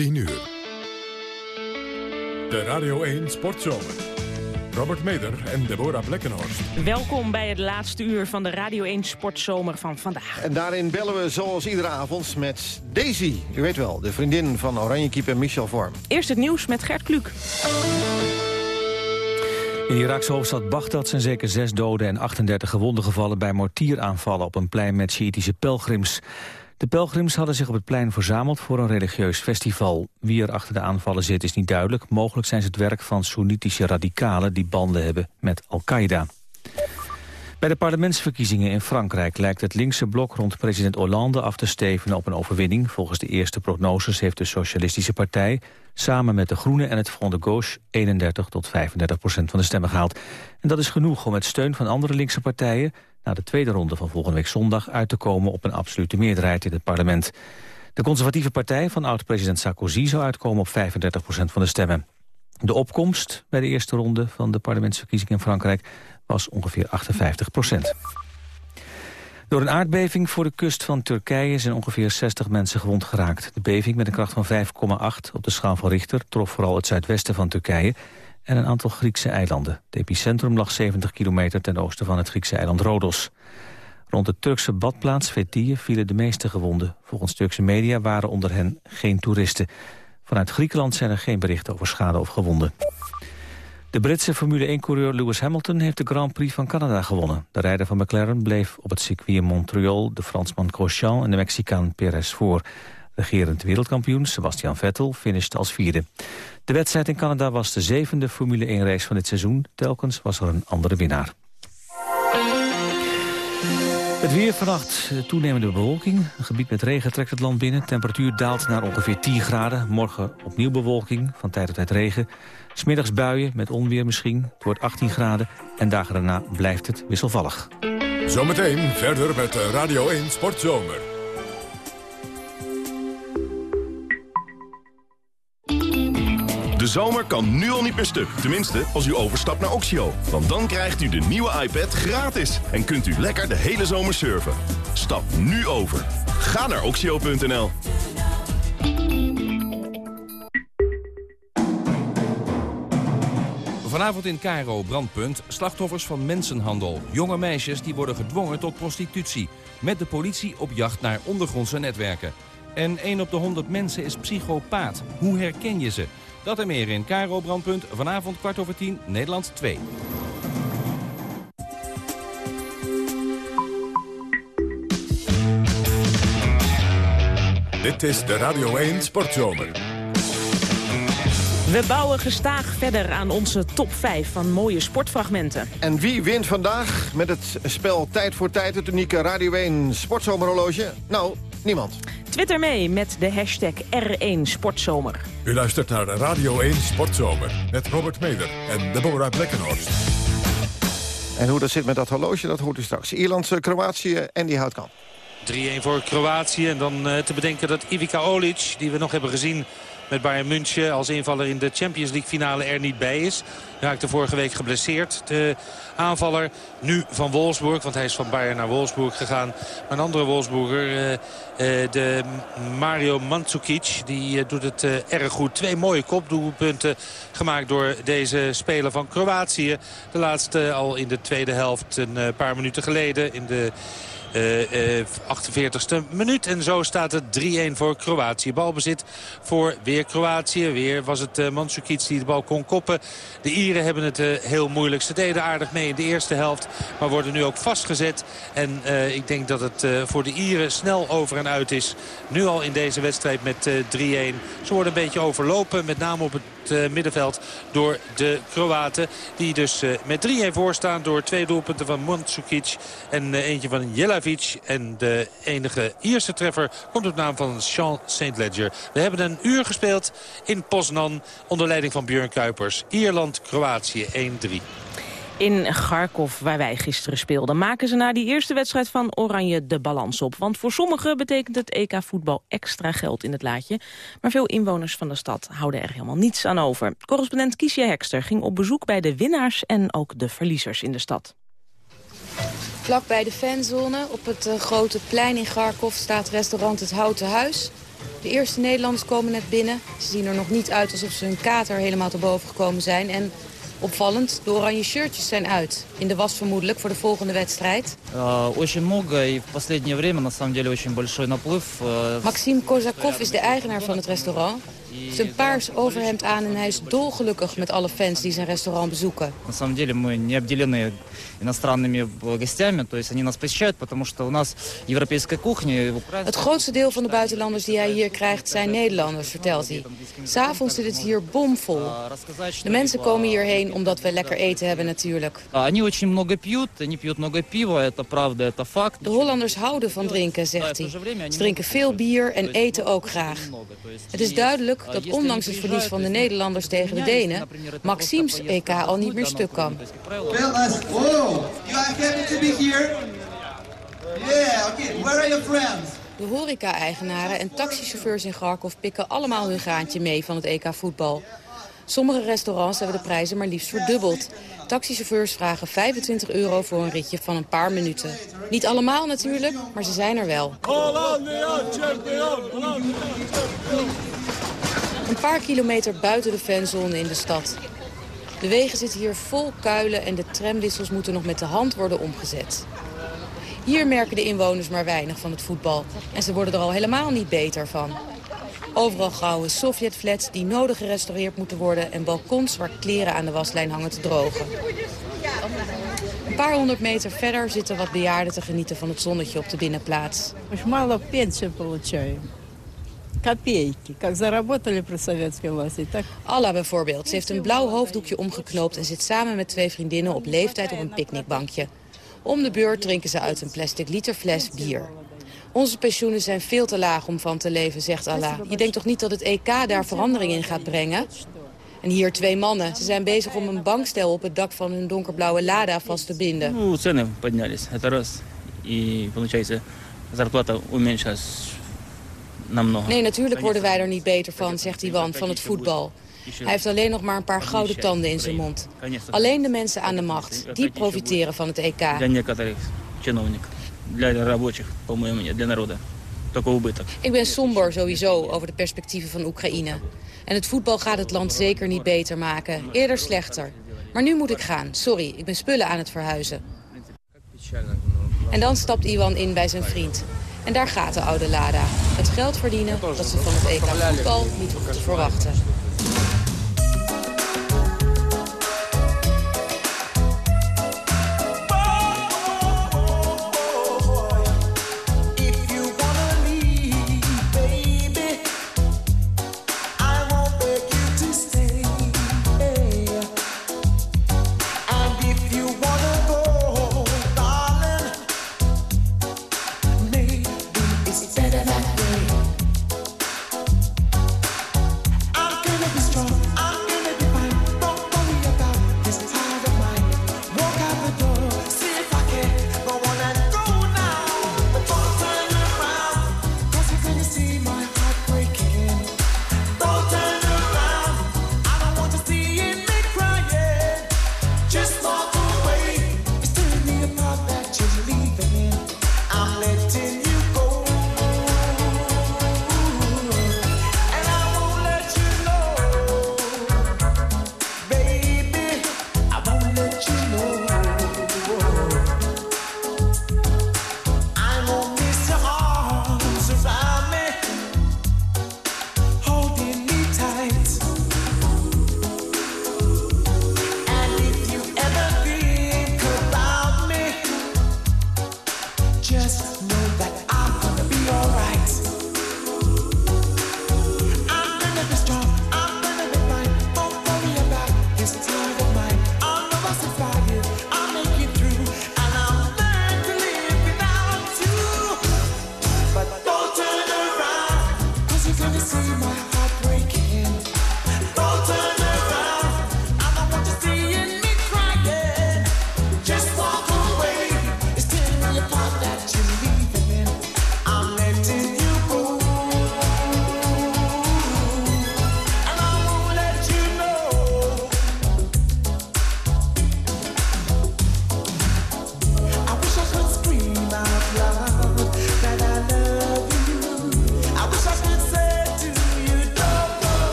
10 uur. De Radio 1 Sportzomer. Robert Meder en Deborah Blekkenhorst. Welkom bij het laatste uur van de Radio 1 Sportzomer van vandaag. En daarin bellen we zoals iedere avond met Daisy. U weet wel, de vriendin van Oranjekeeper Michel Vorm. Eerst het nieuws met Gert Kluk. In de Iraakse hoofdstad Bagdad zijn zeker zes doden en 38 gewonden gevallen bij mortieraanvallen op een plein met Sjiitische pelgrims. De pelgrims hadden zich op het plein verzameld voor een religieus festival. Wie er achter de aanvallen zit is niet duidelijk. Mogelijk zijn ze het werk van Soenitische radicalen die banden hebben met Al-Qaeda. Bij de parlementsverkiezingen in Frankrijk lijkt het linkse blok rond president Hollande af te stevenen op een overwinning. Volgens de eerste prognoses heeft de Socialistische Partij samen met de Groenen en het Front de Gauche 31 tot 35 procent van de stemmen gehaald. En dat is genoeg om met steun van andere linkse partijen na de tweede ronde van volgende week zondag uit te komen op een absolute meerderheid in het parlement. De conservatieve partij van oud-president Sarkozy zou uitkomen op 35 procent van de stemmen. De opkomst bij de eerste ronde van de parlementsverkiezingen in Frankrijk was ongeveer 58 procent. Door een aardbeving voor de kust van Turkije zijn ongeveer 60 mensen gewond geraakt. De beving met een kracht van 5,8 op de schaal van Richter trof vooral het zuidwesten van Turkije en een aantal Griekse eilanden. Het epicentrum lag 70 kilometer ten oosten van het Griekse eiland Rodos. Rond de Turkse badplaats Fethiye vielen de meeste gewonden. Volgens Turkse media waren onder hen geen toeristen. Vanuit Griekenland zijn er geen berichten over schade of gewonden. De Britse Formule 1-coureur Lewis Hamilton heeft de Grand Prix van Canada gewonnen. De rijder van McLaren bleef op het circuit Montreal de Fransman Grosjean en de Mexicaan Perez voor. Regerend wereldkampioen Sebastian Vettel finishte als vierde. De wedstrijd in Canada was de zevende Formule 1-race van dit seizoen. Telkens was er een andere winnaar. Het weer vannacht, toenemende bewolking. Een gebied met regen trekt het land binnen. Temperatuur daalt naar ongeveer 10 graden. Morgen opnieuw bewolking, van tijd tot tijd regen. Smiddags buien, met onweer misschien. Het wordt 18 graden en dagen daarna blijft het wisselvallig. Zometeen verder met Radio 1 Sportzomer. Zomer kan nu al niet meer stuk. Tenminste, als u overstapt naar Oxio. Want dan krijgt u de nieuwe iPad gratis. En kunt u lekker de hele zomer surfen. Stap nu over. Ga naar oxio.nl. Vanavond in Cairo, brandpunt, slachtoffers van mensenhandel. Jonge meisjes die worden gedwongen tot prostitutie. Met de politie op jacht naar ondergrondse netwerken. En 1 op de 100 mensen is psychopaat. Hoe herken je ze? Dat en meer in Cairo Brandpunt. Vanavond kwart over tien, Nederland 2. Dit is de Radio 1 Sportzomer. We bouwen gestaag verder aan onze top 5 van mooie sportfragmenten. En wie wint vandaag met het spel Tijd voor Tijd... het unieke Radio 1 Sportzomerhorloge? Nou, niemand. Twitter mee met de hashtag R1 Sportzomer. U luistert naar de Radio 1 Sportzomer met Robert Meder en Deborah Blekkenhorst. En hoe dat zit met dat horloge, dat hoort u straks. Ierland, Kroatië en die houdt kan. 3-1 voor Kroatië. En dan uh, te bedenken dat Ivica Olic, die we nog hebben gezien met Bayern München als invaller in de Champions League finale er niet bij is. Raakte vorige week geblesseerd. De aanvaller nu van Wolfsburg, want hij is van Bayern naar Wolfsburg gegaan. Maar een andere Wolfsburger, uh, uh, de Mario Mandzukic, die uh, doet het erg goed. Twee mooie kopdoelpunten gemaakt door deze speler van Kroatië. De laatste al in de tweede helft een paar minuten geleden in de... Uh, uh, 48e minuut. En zo staat het 3-1 voor Kroatië. Balbezit voor weer Kroatië. Weer was het uh, Mandzukic die de bal kon koppen. De Ieren hebben het heel moeilijk. Ze deden aardig mee in de eerste helft. Maar worden nu ook vastgezet. En ik denk dat het voor de Ieren snel over en uit is. Nu al in deze wedstrijd met 3-1. Ze worden een beetje overlopen. Met name op het middenveld door de Kroaten. Die dus met 3-1 voorstaan door twee doelpunten van Mandzukic en eentje van En de enige Ierse treffer komt op naam van Sean St. Ledger. We hebben een uur gespeeld in Poznan onder leiding van Björn Kuipers. Ierland-Kroatië 1-3. In Kharkov, waar wij gisteren speelden, maken ze na die eerste wedstrijd van Oranje de balans op. Want voor sommigen betekent het EK voetbal extra geld in het laadje. Maar veel inwoners van de stad houden er helemaal niets aan over. Correspondent Kiesje Hekster ging op bezoek bij de winnaars en ook de verliezers in de stad. Vlak bij de fanzone op het uh, grote plein in Kharkov staat restaurant Het Houten Huis. De eerste Nederlanders komen net binnen. Ze zien er nog niet uit alsof ze hun kater helemaal te boven gekomen zijn. En opvallend, de oranje shirtjes zijn uit. In de was vermoedelijk voor de volgende wedstrijd. Очень много и в последнее время на самом деле очень большой наплыв. Maxim Kozakov is de eigenaar van het restaurant. Zijn paars overhemd aan en hij is dolgelukkig met alle fans die zijn restaurant bezoeken. На самом деле мы не обделены иностранными гостями, то есть они нас посещают, потому что у нас европейская кухня. Het grootste deel van de buitenlanders die hij hier krijgt zijn Nederlanders, vertelt hij. S'avonds zit het hier bomvol. De mensen komen hierheen omdat we lekker eten hebben natuurlijk. Они очень много пьют, они пьют много пива, это правда, это факт. De Hollanders houden van drinken, zegt hij. Ze drinken veel bier en eten ook graag. Het is duidelijk dat ondanks het verlies van de Nederlanders tegen de Denen... Maxims EK al niet meer stuk kan. De horeca-eigenaren en taxichauffeurs in Kharkov pikken allemaal hun graantje mee van het EK voetbal. Sommige restaurants hebben de prijzen maar liefst verdubbeld. Taxichauffeurs vragen 25 euro voor een ritje van een paar minuten. Niet allemaal natuurlijk, maar ze zijn er wel. Een paar kilometer buiten de fanzone in de stad. De wegen zitten hier vol kuilen en de tramwissels moeten nog met de hand worden omgezet. Hier merken de inwoners maar weinig van het voetbal. En ze worden er al helemaal niet beter van. Overal gouden Sovjetflats die nodig gerestaureerd moeten worden... en balkons waar kleren aan de waslijn hangen te drogen. Een paar honderd meter verder zitten wat bejaarden te genieten van het zonnetje op de binnenplaats. Копейки, как заработали при советской власти, так... Alla bijvoorbeeld. Ze heeft een blauw hoofddoekje omgeknoopt... en zit samen met twee vriendinnen op leeftijd op een picknickbankje. Om de beurt drinken ze uit een plastic literfles bier. Onze pensioenen zijn veel te laag om van te leven, zegt Allah. Je denkt toch niet dat het EK daar verandering in gaat brengen? En hier twee mannen. Ze zijn bezig om een bankstel op het dak van hun donkerblauwe Lada vast te binden. Nee, natuurlijk worden wij er niet beter van, zegt Iwan, van het voetbal. Hij heeft alleen nog maar een paar gouden tanden in zijn mond. Alleen de mensen aan de macht, die profiteren van het EK. Для некоторых чиновников, для рабочих, по моему мнению, для народа. Только убыток. Ik ben somber sowieso over de perspectieven van Oekraïne. En het voetbal gaat het land zeker niet beter maken. Eerder slechter. Maar nu moet ik gaan. Sorry, ik ben spullen aan het verhuizen. En dan stapt Iwan in bij zijn vriend. En daar gaat de oude Lada. Het geld verdienen dat ze van het EK voetbal niet hoeven te verwachten.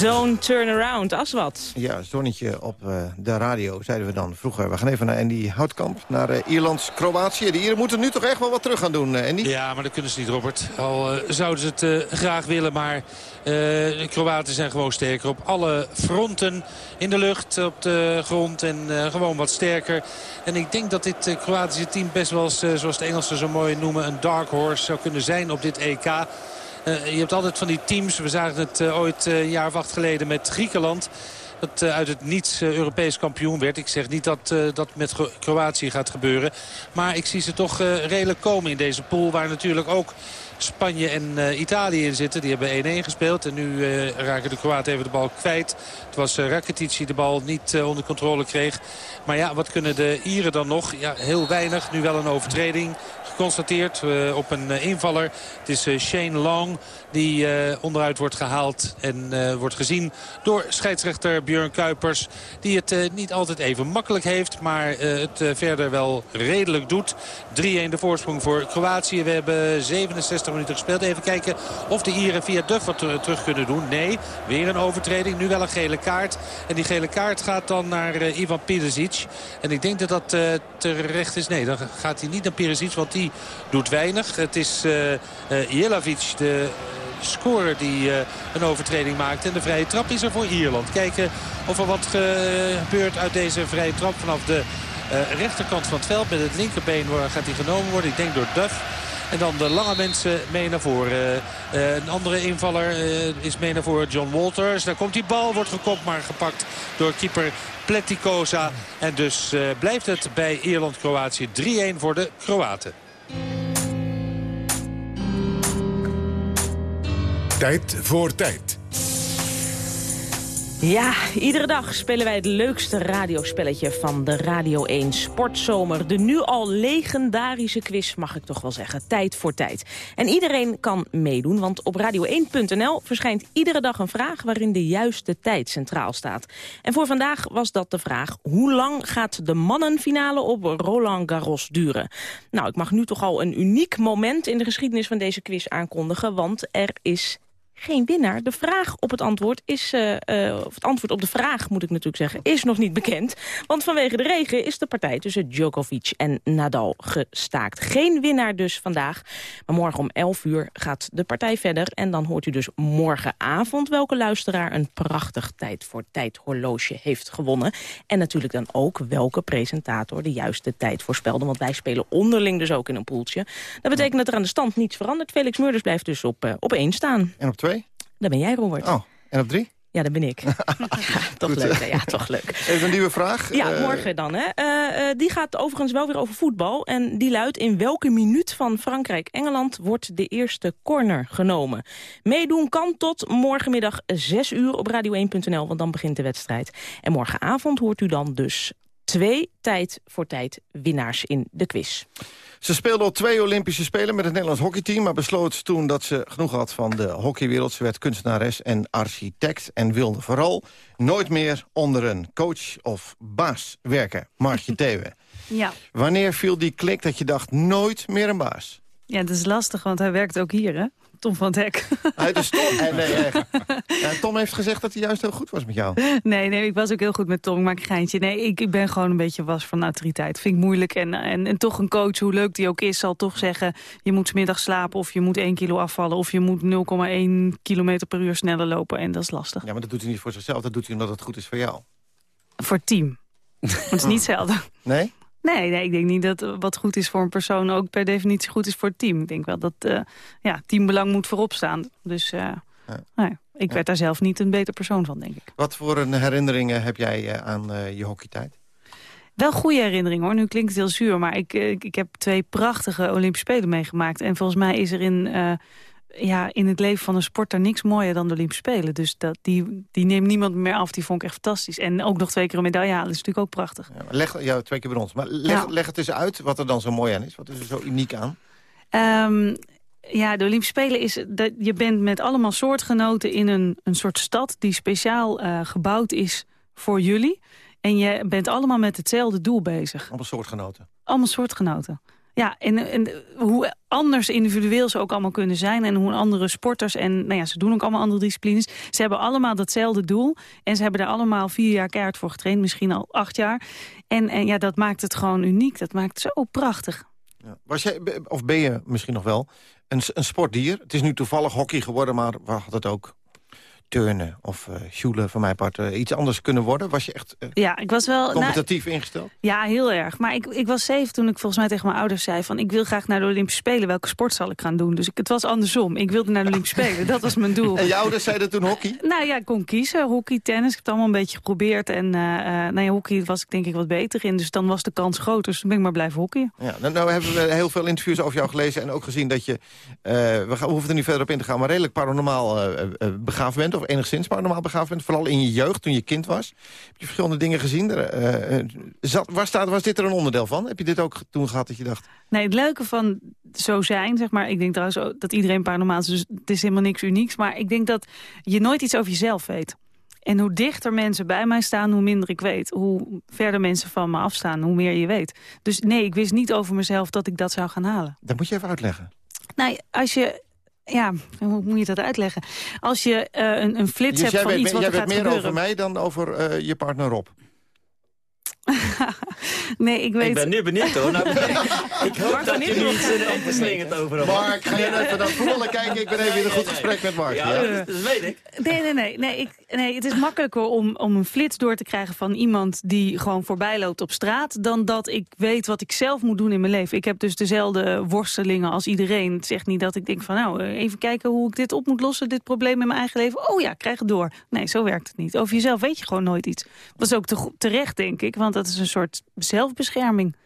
Don't turn around, als wat. Ja, zonnetje op uh, de radio, zeiden we dan vroeger. We gaan even naar Andy Houtkamp, naar uh, Ierlands-Kroatië. De Ieren moeten nu toch echt wel wat terug gaan doen, uh, Andy? Ja, maar dat kunnen ze niet, Robert. Al zouden ze het graag willen, maar de Kroaten zijn gewoon sterker. Op alle fronten, in de lucht, op de grond en gewoon wat sterker. En ik denk dat dit Kroatische team best wel, zoals de Engelsen zo mooi noemen... een dark horse zou kunnen zijn op dit EK... Eh, je hebt altijd van die teams. We zagen het eh, ooit eh, een jaar of acht geleden met Griekenland dat uit het niets Europees kampioen werd. Ik zeg niet dat dat met Kroatië gaat gebeuren. Maar ik zie ze toch redelijk komen in deze pool. Waar natuurlijk ook Spanje en Italië in zitten. Die hebben 1-1 gespeeld. En nu raken de Kroaten even de bal kwijt. Het was Rakitic die de bal niet onder controle kreeg. Maar ja, wat kunnen de Ieren dan nog? Ja, heel weinig. Nu wel een overtreding geconstateerd uh, op een uh, invaller. Het is uh, Shane Long die onderuit wordt gehaald en wordt gezien door scheidsrechter Björn Kuipers. Die het niet altijd even makkelijk heeft, maar het verder wel redelijk doet. 3-1 de voorsprong voor Kroatië. We hebben 67 minuten gespeeld. Even kijken of de Ieren via Duff wat terug kunnen doen. Nee, weer een overtreding. Nu wel een gele kaart. En die gele kaart gaat dan naar Ivan Pidesic. En ik denk dat dat terecht is. Nee, dan gaat hij niet naar Pidesic, want die doet weinig. Het is uh, Jelavic, de scorer die een overtreding maakt. En de vrije trap is er voor Ierland. Kijken of er wat gebeurt uit deze vrije trap vanaf de rechterkant van het veld. Met het linkerbeen gaat hij genomen worden. Ik denk door Duff. En dan de lange mensen mee naar voren. Een andere invaller is mee naar voren, John Walters. Daar komt die bal, wordt gekopt, maar gepakt door keeper Pletikosa. En dus blijft het bij Ierland-Kroatië 3-1 voor de Kroaten. Tijd voor tijd. Ja, iedere dag spelen wij het leukste radiospelletje van de Radio 1 Sportzomer. De nu al legendarische quiz, mag ik toch wel zeggen. Tijd voor tijd. En iedereen kan meedoen, want op radio1.nl verschijnt iedere dag een vraag... waarin de juiste tijd centraal staat. En voor vandaag was dat de vraag... hoe lang gaat de mannenfinale op Roland Garros duren? Nou, ik mag nu toch al een uniek moment in de geschiedenis van deze quiz aankondigen... want er is geen winnaar. De vraag op het antwoord is, uh, uh, of het antwoord op de vraag moet ik natuurlijk zeggen, is nog niet bekend. Want vanwege de regen is de partij tussen Djokovic en Nadal gestaakt. Geen winnaar dus vandaag. Maar morgen om 11 uur gaat de partij verder. En dan hoort u dus morgenavond welke luisteraar een prachtig tijd voor tijd horloge heeft gewonnen. En natuurlijk dan ook welke presentator de juiste tijd voorspelde. Want wij spelen onderling dus ook in een poeltje. Dat betekent dat er aan de stand niets verandert. Felix Meurders blijft dus op, uh, op één staan. En op? Daar ben jij, Robert. Oh, en op drie? Ja, dat ben ik. ja, toch leuk. Hè? Ja, toch leuk. Even een nieuwe vraag. Ja, uh, morgen dan. Hè. Uh, uh, die gaat overigens wel weer over voetbal. En die luidt in welke minuut van Frankrijk-Engeland wordt de eerste corner genomen. Meedoen kan tot morgenmiddag 6 uur op radio1.nl, want dan begint de wedstrijd. En morgenavond hoort u dan dus twee tijd voor tijd winnaars in de quiz. Ze speelde op twee Olympische Spelen met het Nederlands hockeyteam... maar besloot toen dat ze genoeg had van de hockeywereld. Ze werd kunstenares en architect en wilde vooral nooit meer onder een coach of baas werken. Margje Thewe. Ja. Wanneer viel die klik dat je dacht nooit meer een baas? Ja, dat is lastig, want hij werkt ook hier, hè? Tom van het Hek. Hij is Tom. Nee, Tom heeft gezegd dat hij juist heel goed was met jou. Nee, nee, ik was ook heel goed met Tom. Ik maak een geintje. Nee, ik, ik ben gewoon een beetje was van autoriteit. Vind ik moeilijk. En, en, en toch een coach, hoe leuk die ook is, zal toch zeggen... je moet middag slapen of je moet 1 kilo afvallen... of je moet 0,1 kilometer per uur sneller lopen. En dat is lastig. Ja, maar dat doet hij niet voor zichzelf. Dat doet hij omdat het goed is voor jou. Voor het team. Het is niet zelden. Nee? Nee, nee, ik denk niet dat wat goed is voor een persoon ook per definitie goed is voor het team. Ik denk wel dat uh, ja, teambelang moet voorop staan. Dus uh, ja. nee, ik ja. werd daar zelf niet een beter persoon van, denk ik. Wat voor een herinneringen heb jij uh, aan je hockeytijd? Wel goede herinneringen hoor. Nu klinkt het heel zuur, maar ik, ik, ik, heb twee prachtige Olympische Spelen meegemaakt. En volgens mij is er in ja, in het leven van een sporter niks mooier dan de Olympische Spelen. Dus dat, die, die neemt niemand meer af. Die vond ik echt fantastisch. En ook nog twee keer een medaille halen. Dat is natuurlijk ook prachtig. Ja, leg, ja, twee keer. Maar leg, ja. leg het eens uit wat er dan zo mooi aan is. Wat is er zo uniek aan? Um, ja, de Olympische Spelen is dat je bent met allemaal soortgenoten in een, een soort stad die speciaal uh, gebouwd is voor jullie. En je bent allemaal met hetzelfde doel bezig. Allemaal soortgenoten? Allemaal soortgenoten. Ja, en, en hoe anders individueel ze ook allemaal kunnen zijn... en hoe andere sporters, en nou ja, ze doen ook allemaal andere disciplines... ze hebben allemaal datzelfde doel. En ze hebben daar allemaal vier jaar keihard voor getraind, misschien al acht jaar. En, en ja, dat maakt het gewoon uniek. Dat maakt het zo prachtig. Ja. Was jij, of ben je misschien nog wel, een, een sportdier? Het is nu toevallig hockey geworden, maar we hadden het ook turnen of uh, sjoelen van mijn part uh, iets anders kunnen worden? Was je echt uh, ja, ik was wel, competitief nou, ingesteld? Ja, heel erg. Maar ik, ik was zeven toen ik volgens mij tegen mijn ouders zei... van ik wil graag naar de Olympische Spelen. Welke sport zal ik gaan doen? Dus ik, het was andersom. Ik wilde naar de Olympische Spelen. Dat was mijn doel. En je ouders zeiden toen hockey? Nou ja, ik kon kiezen. Hockey, tennis. Ik heb het allemaal een beetje geprobeerd. En nou ja, hockey was ik denk ik wat beter in. Dus dan was de kans groot. Dus toen ben ik maar blijven hockeyen. Ja, nou, nou hebben we heel veel interviews over jou gelezen... en ook gezien dat je, we, gaan, we hoeven er niet verder op in te gaan... maar redelijk paranormaal begaafd bent. Of enigszins paranormaal begaafd bent, vooral in je jeugd, toen je kind was. Heb je verschillende dingen gezien? Er, uh, zat, waar staat, was dit er een onderdeel van? Heb je dit ook toen gehad dat je dacht... Nee, het leuke van zo zijn, zeg maar... ik denk trouwens dat iedereen paranormaal is, dus het is helemaal niks unieks... maar ik denk dat je nooit iets over jezelf weet. En hoe dichter mensen bij mij staan, hoe minder ik weet. Hoe verder mensen van me afstaan, hoe meer je weet. Dus nee, ik wist niet over mezelf dat ik dat zou gaan halen. Dat moet je even uitleggen. Nou, als je ja, hoe moet je dat uitleggen? Als je uh, een, een flits dus hebt van weet, iets wat jij er gaat weet meer gebeuren. over mij dan over uh, je partner Rob? nee, ik weet... Ik ben nu benieuwd hoor. Nou, ik hoop Mark, dat je niet je in nog een opgeslingerd over hem. Mark, ga je even naar voetballen kijken? Ik ben even in een goed gesprek met Mark. Ja, Ja, dat weet ik. Nee, nee, nee. nee, ik, nee het is makkelijker om, om een flits door te krijgen van iemand die gewoon voorbij loopt op straat... dan dat ik weet wat ik zelf moet doen in mijn leven. Ik heb dus dezelfde worstelingen als iedereen. Het zegt niet dat ik denk van nou, even kijken hoe ik dit op moet lossen... dit probleem in mijn eigen leven. Oh ja, krijg het door. Nee, zo werkt het niet. Over jezelf weet je gewoon nooit iets. Dat is ook te, terecht, denk ik. Want dat is een soort zelfbescherming.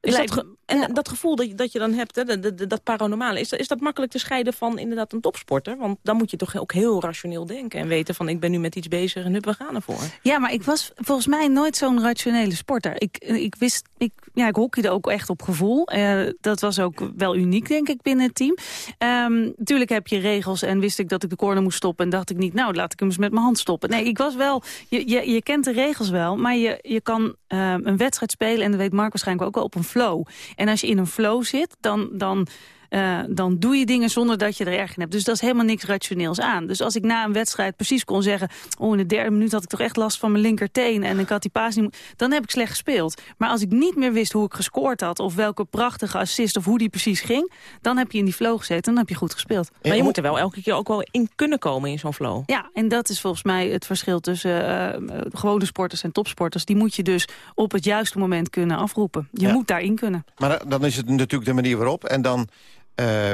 Is Lijkt dat, en dat gevoel dat je, dat je dan hebt, hè, dat, dat, dat paranormale, is dat, is dat makkelijk te scheiden van inderdaad een topsporter? Want dan moet je toch ook heel rationeel denken en weten van ik ben nu met iets bezig en hup, we gaan ervoor. Ja, maar ik was volgens mij nooit zo'n rationele sporter. Ik, ik wist, ik, ja, ik hockeyde ook echt op gevoel. Eh, dat was ook wel uniek, denk ik, binnen het team. Ehm tuurlijk heb je regels en wist ik dat ik de corner moest stoppen... en dacht ik niet, nou, laat ik hem eens met mijn hand stoppen. Nee, ik was wel, je, je, je kent de regels wel, maar je, je kan ehm, een wedstrijd spelen... en dat weet Mark waarschijnlijk ook wel, op een flow. En als je in een flow zit, dan... dan eh, dan doe je dingen zonder dat je er erg in hebt. Dus dat is helemaal niks rationeels aan. Dus als ik na een wedstrijd precies kon zeggen... oh, in de derde minuut had ik toch echt last van mijn linkerteen... en ik had die paas niet... dan heb ik slecht gespeeld. Maar als ik niet meer wist hoe ik gescoord had... of welke prachtige assist of hoe die precies ging... dan heb je in die flow gezeten en dan heb je goed gespeeld. Maar je moet er wel elke keer ook wel in kunnen komen in zo'n flow. Ja, en dat is volgens mij het verschil tussen eh, gewone sporters en topsporters. Die moet je dus op het juiste moment kunnen afroepen. Je Ja. moet daarin kunnen. Maar eh, dan is het natuurlijk de manier waarop. En dan, eh,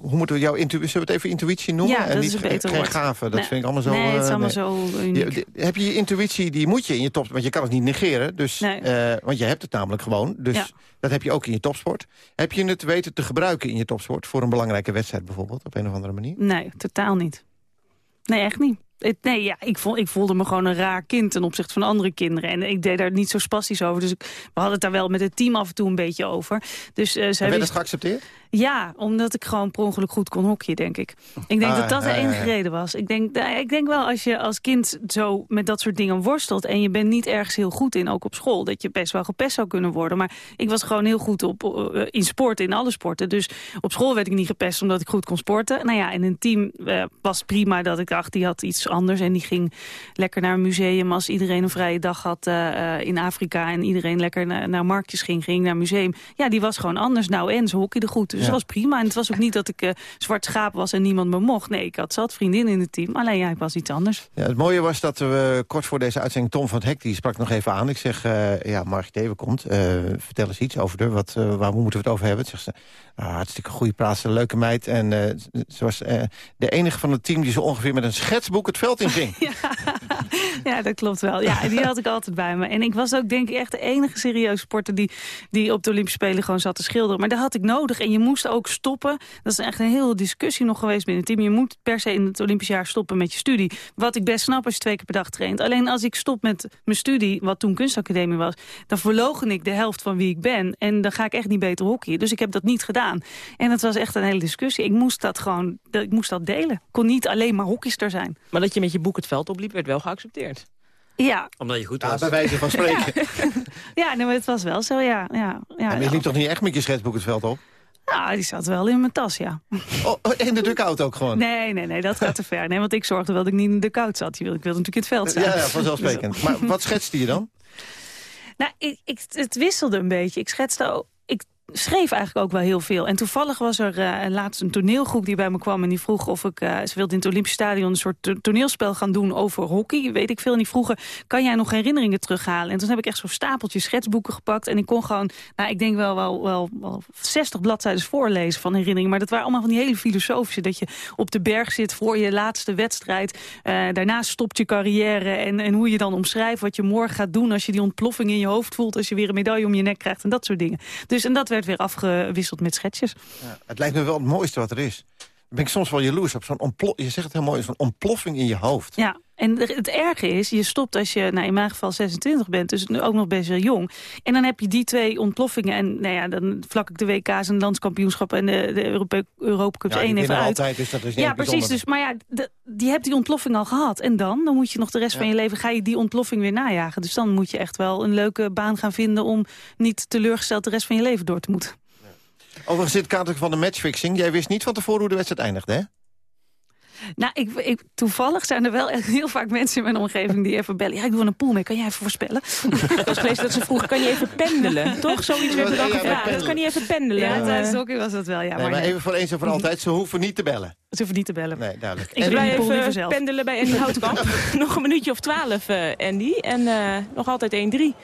hoe moeten we jouw intuïtie, zullen we het even intuïtie noemen? Ja, en dat niet is beter geen gave, dat Nee. vind ik allemaal zo... Nee, het is eh, allemaal nee. zo uniek. Je- de- heb je je intuïtie, die moet je in je top... want je kan het niet negeren, dus, Nee. eh, want je hebt het namelijk gewoon. Dus Ja. dat heb je ook in je topsport. Heb je het weten te gebruiken in je topsport... voor een belangrijke wedstrijd bijvoorbeeld, op een of andere manier? Nee, totaal niet. Nee, echt niet. Nee, ja, ik, voel, ik voelde me gewoon een raar kind ten opzichte van andere kinderen. En ik deed daar niet zo spastisch over. Dus ik, we hadden het daar wel met het team af en toe een beetje over. Dus, zij En werd het geaccepteerd? Ja, omdat ik gewoon per ongeluk goed kon hockeyen, denk ik. Ik denk Ah, dat dat de enige reden was. Ik denk, nou, ik denk wel als je als kind zo met dat soort dingen worstelt... en je bent niet ergens heel goed in, ook op school... dat je best wel gepest zou kunnen worden. Maar ik was gewoon heel goed op, eh, in sport, in alle sporten. Dus op school werd ik niet gepest omdat ik goed kon sporten. Nou ja, in een team eh, was prima dat ik dacht, die had iets anders... en die ging lekker naar een museum als iedereen een vrije dag had eh, in Afrika... en iedereen lekker naar, naar marktjes ging, ging naar een museum. Ja, die was gewoon anders. Nou, en ze hockeyde goed. Dus Ja. dat was prima. En het was ook niet dat ik eh, zwart schaap was en niemand me mocht. Nee, ik had zat vriendinnen in het team. Alleen ja, ik was iets anders. Ja, het mooie was dat we kort voor deze uitzending... Tom van het Hek die sprak nog even aan. Ik zeg, eh, ja, Margit Deven komt. Eh, vertel eens iets over haar. Wat, eh, waar moeten we het over hebben? Zegt ze, ah, hartstikke goede praat, ze een leuke meid. En eh, ze was eh, de enige van het team die zo ongeveer met een schetsboek het veld in ging. Ja, dat klopt wel. Ja, die had ik altijd bij me. En ik was ook denk ik echt de enige serieuze sporter... die, die op de Olympische Spelen gewoon zat te schilderen. Maar dat had ik nodig. En je moest ook stoppen. Dat is echt een hele discussie nog geweest binnen het team. Je moet per se in het Olympisch jaar stoppen met je studie. Wat ik best snap als je twee keer per dag traint. Alleen als ik stop met mijn studie, wat toen kunstacademie was... dan verlogen ik de helft van wie ik ben. En dan ga ik echt niet beter hockeyen. Dus ik heb dat niet gedaan. En het was echt een hele discussie. Ik moest dat gewoon ik moest dat delen. Ik kon niet alleen maar hockeyster zijn. Maar dat je met je boek het veld opliep, werd wel geaccepteerd. Ja, Omdat je goed Ja, was. bij wijze van spreken. ja nee, maar het was wel zo, ja. ja, ja. maar je liep toch niet echt met je schetsboek het veld op? Nou, die zat wel in mijn tas, ja. Oh, oh, in de dugout ook gewoon? Nee, nee, nee, dat gaat te ver. Nee, want ik zorgde wel dat ik niet in de koud zat. Je wilde, ik wilde natuurlijk in het veld Ja, staan. ja, vanzelfsprekend. Maar wat schetste je dan? Nou, ik, ik, het wisselde een beetje. Ik schetste ook... Ik schreef eigenlijk ook wel heel veel. En toevallig was er eh, laatst een toneelgroep die bij me kwam... en die vroeg of ik... eh, ze wilde in het Olympisch Stadion een soort to- toneelspel gaan doen over hockey. Weet ik veel. En die vroegen, kan jij nog herinneringen terughalen? En toen heb ik echt zo'n stapeltje schetsboeken gepakt. En ik kon gewoon, nou, ik denk wel, wel, wel, wel 60 bladzijden voorlezen van herinneringen. Maar dat waren allemaal van die hele filosofische. Dat je op de berg zit voor je laatste wedstrijd. Eh, daarna stopt je carrière. En, en hoe je dan omschrijft wat je morgen gaat doen... als je die ontploffing in je hoofd voelt... als je weer een medaille om je nek krijgt en dat soort dingen. Dus, en dat werd weer afgewisseld met schetsjes. Ja, het lijkt me wel het mooiste wat er is. Ben ik soms wel jaloers op zo'n ontploffing. Je zegt het heel mooi, zo'n ontploffing in je hoofd. Ja, en het erge is, je stopt als je nou, in mijn geval 26 bent, dus nu ook nog best wel jong. En dan heb je die twee ontploffingen en nou ja, dan vlak ik de WK's en landskampioenschappen en de, de Europe, Europa Cups Ja, die 1 even uit. altijd, dus dat is niet ja, precies. Dus, maar ja, de- die hebt die ontploffing al gehad. En dan? Dan moet je nog de rest van je leven, ga je die ontploffing weer najagen. Dus dan moet je echt wel een leuke baan gaan vinden om niet teleurgesteld de rest van je leven door te moeten. Overigens zit kader van de matchfixing. Jij wist niet van tevoren hoe de wedstrijd eindigde, hè? Nou, ik, ik, toevallig zijn er wel echt heel vaak mensen in mijn omgeving die even bellen. Ja, ik doe een pool mee. Kan jij even voorspellen? Ik was gelezen dat ze vroegen, kan je even pendelen? Toch? Zoiets werd er dan gevraagd. pendelen. kan je even pendelen? Ja, En, tijdens hockey was dat wel. Ja, nee, maar maar even voor eens en voor altijd, ze hoeven niet te bellen. Ze hoeven niet te bellen. Nee, duidelijk. Ik blijf zelf. pendelen bij Andy Houtkamp. nog een minuutje of twaalf, eh, Andy. En eh, nog altijd 1-3.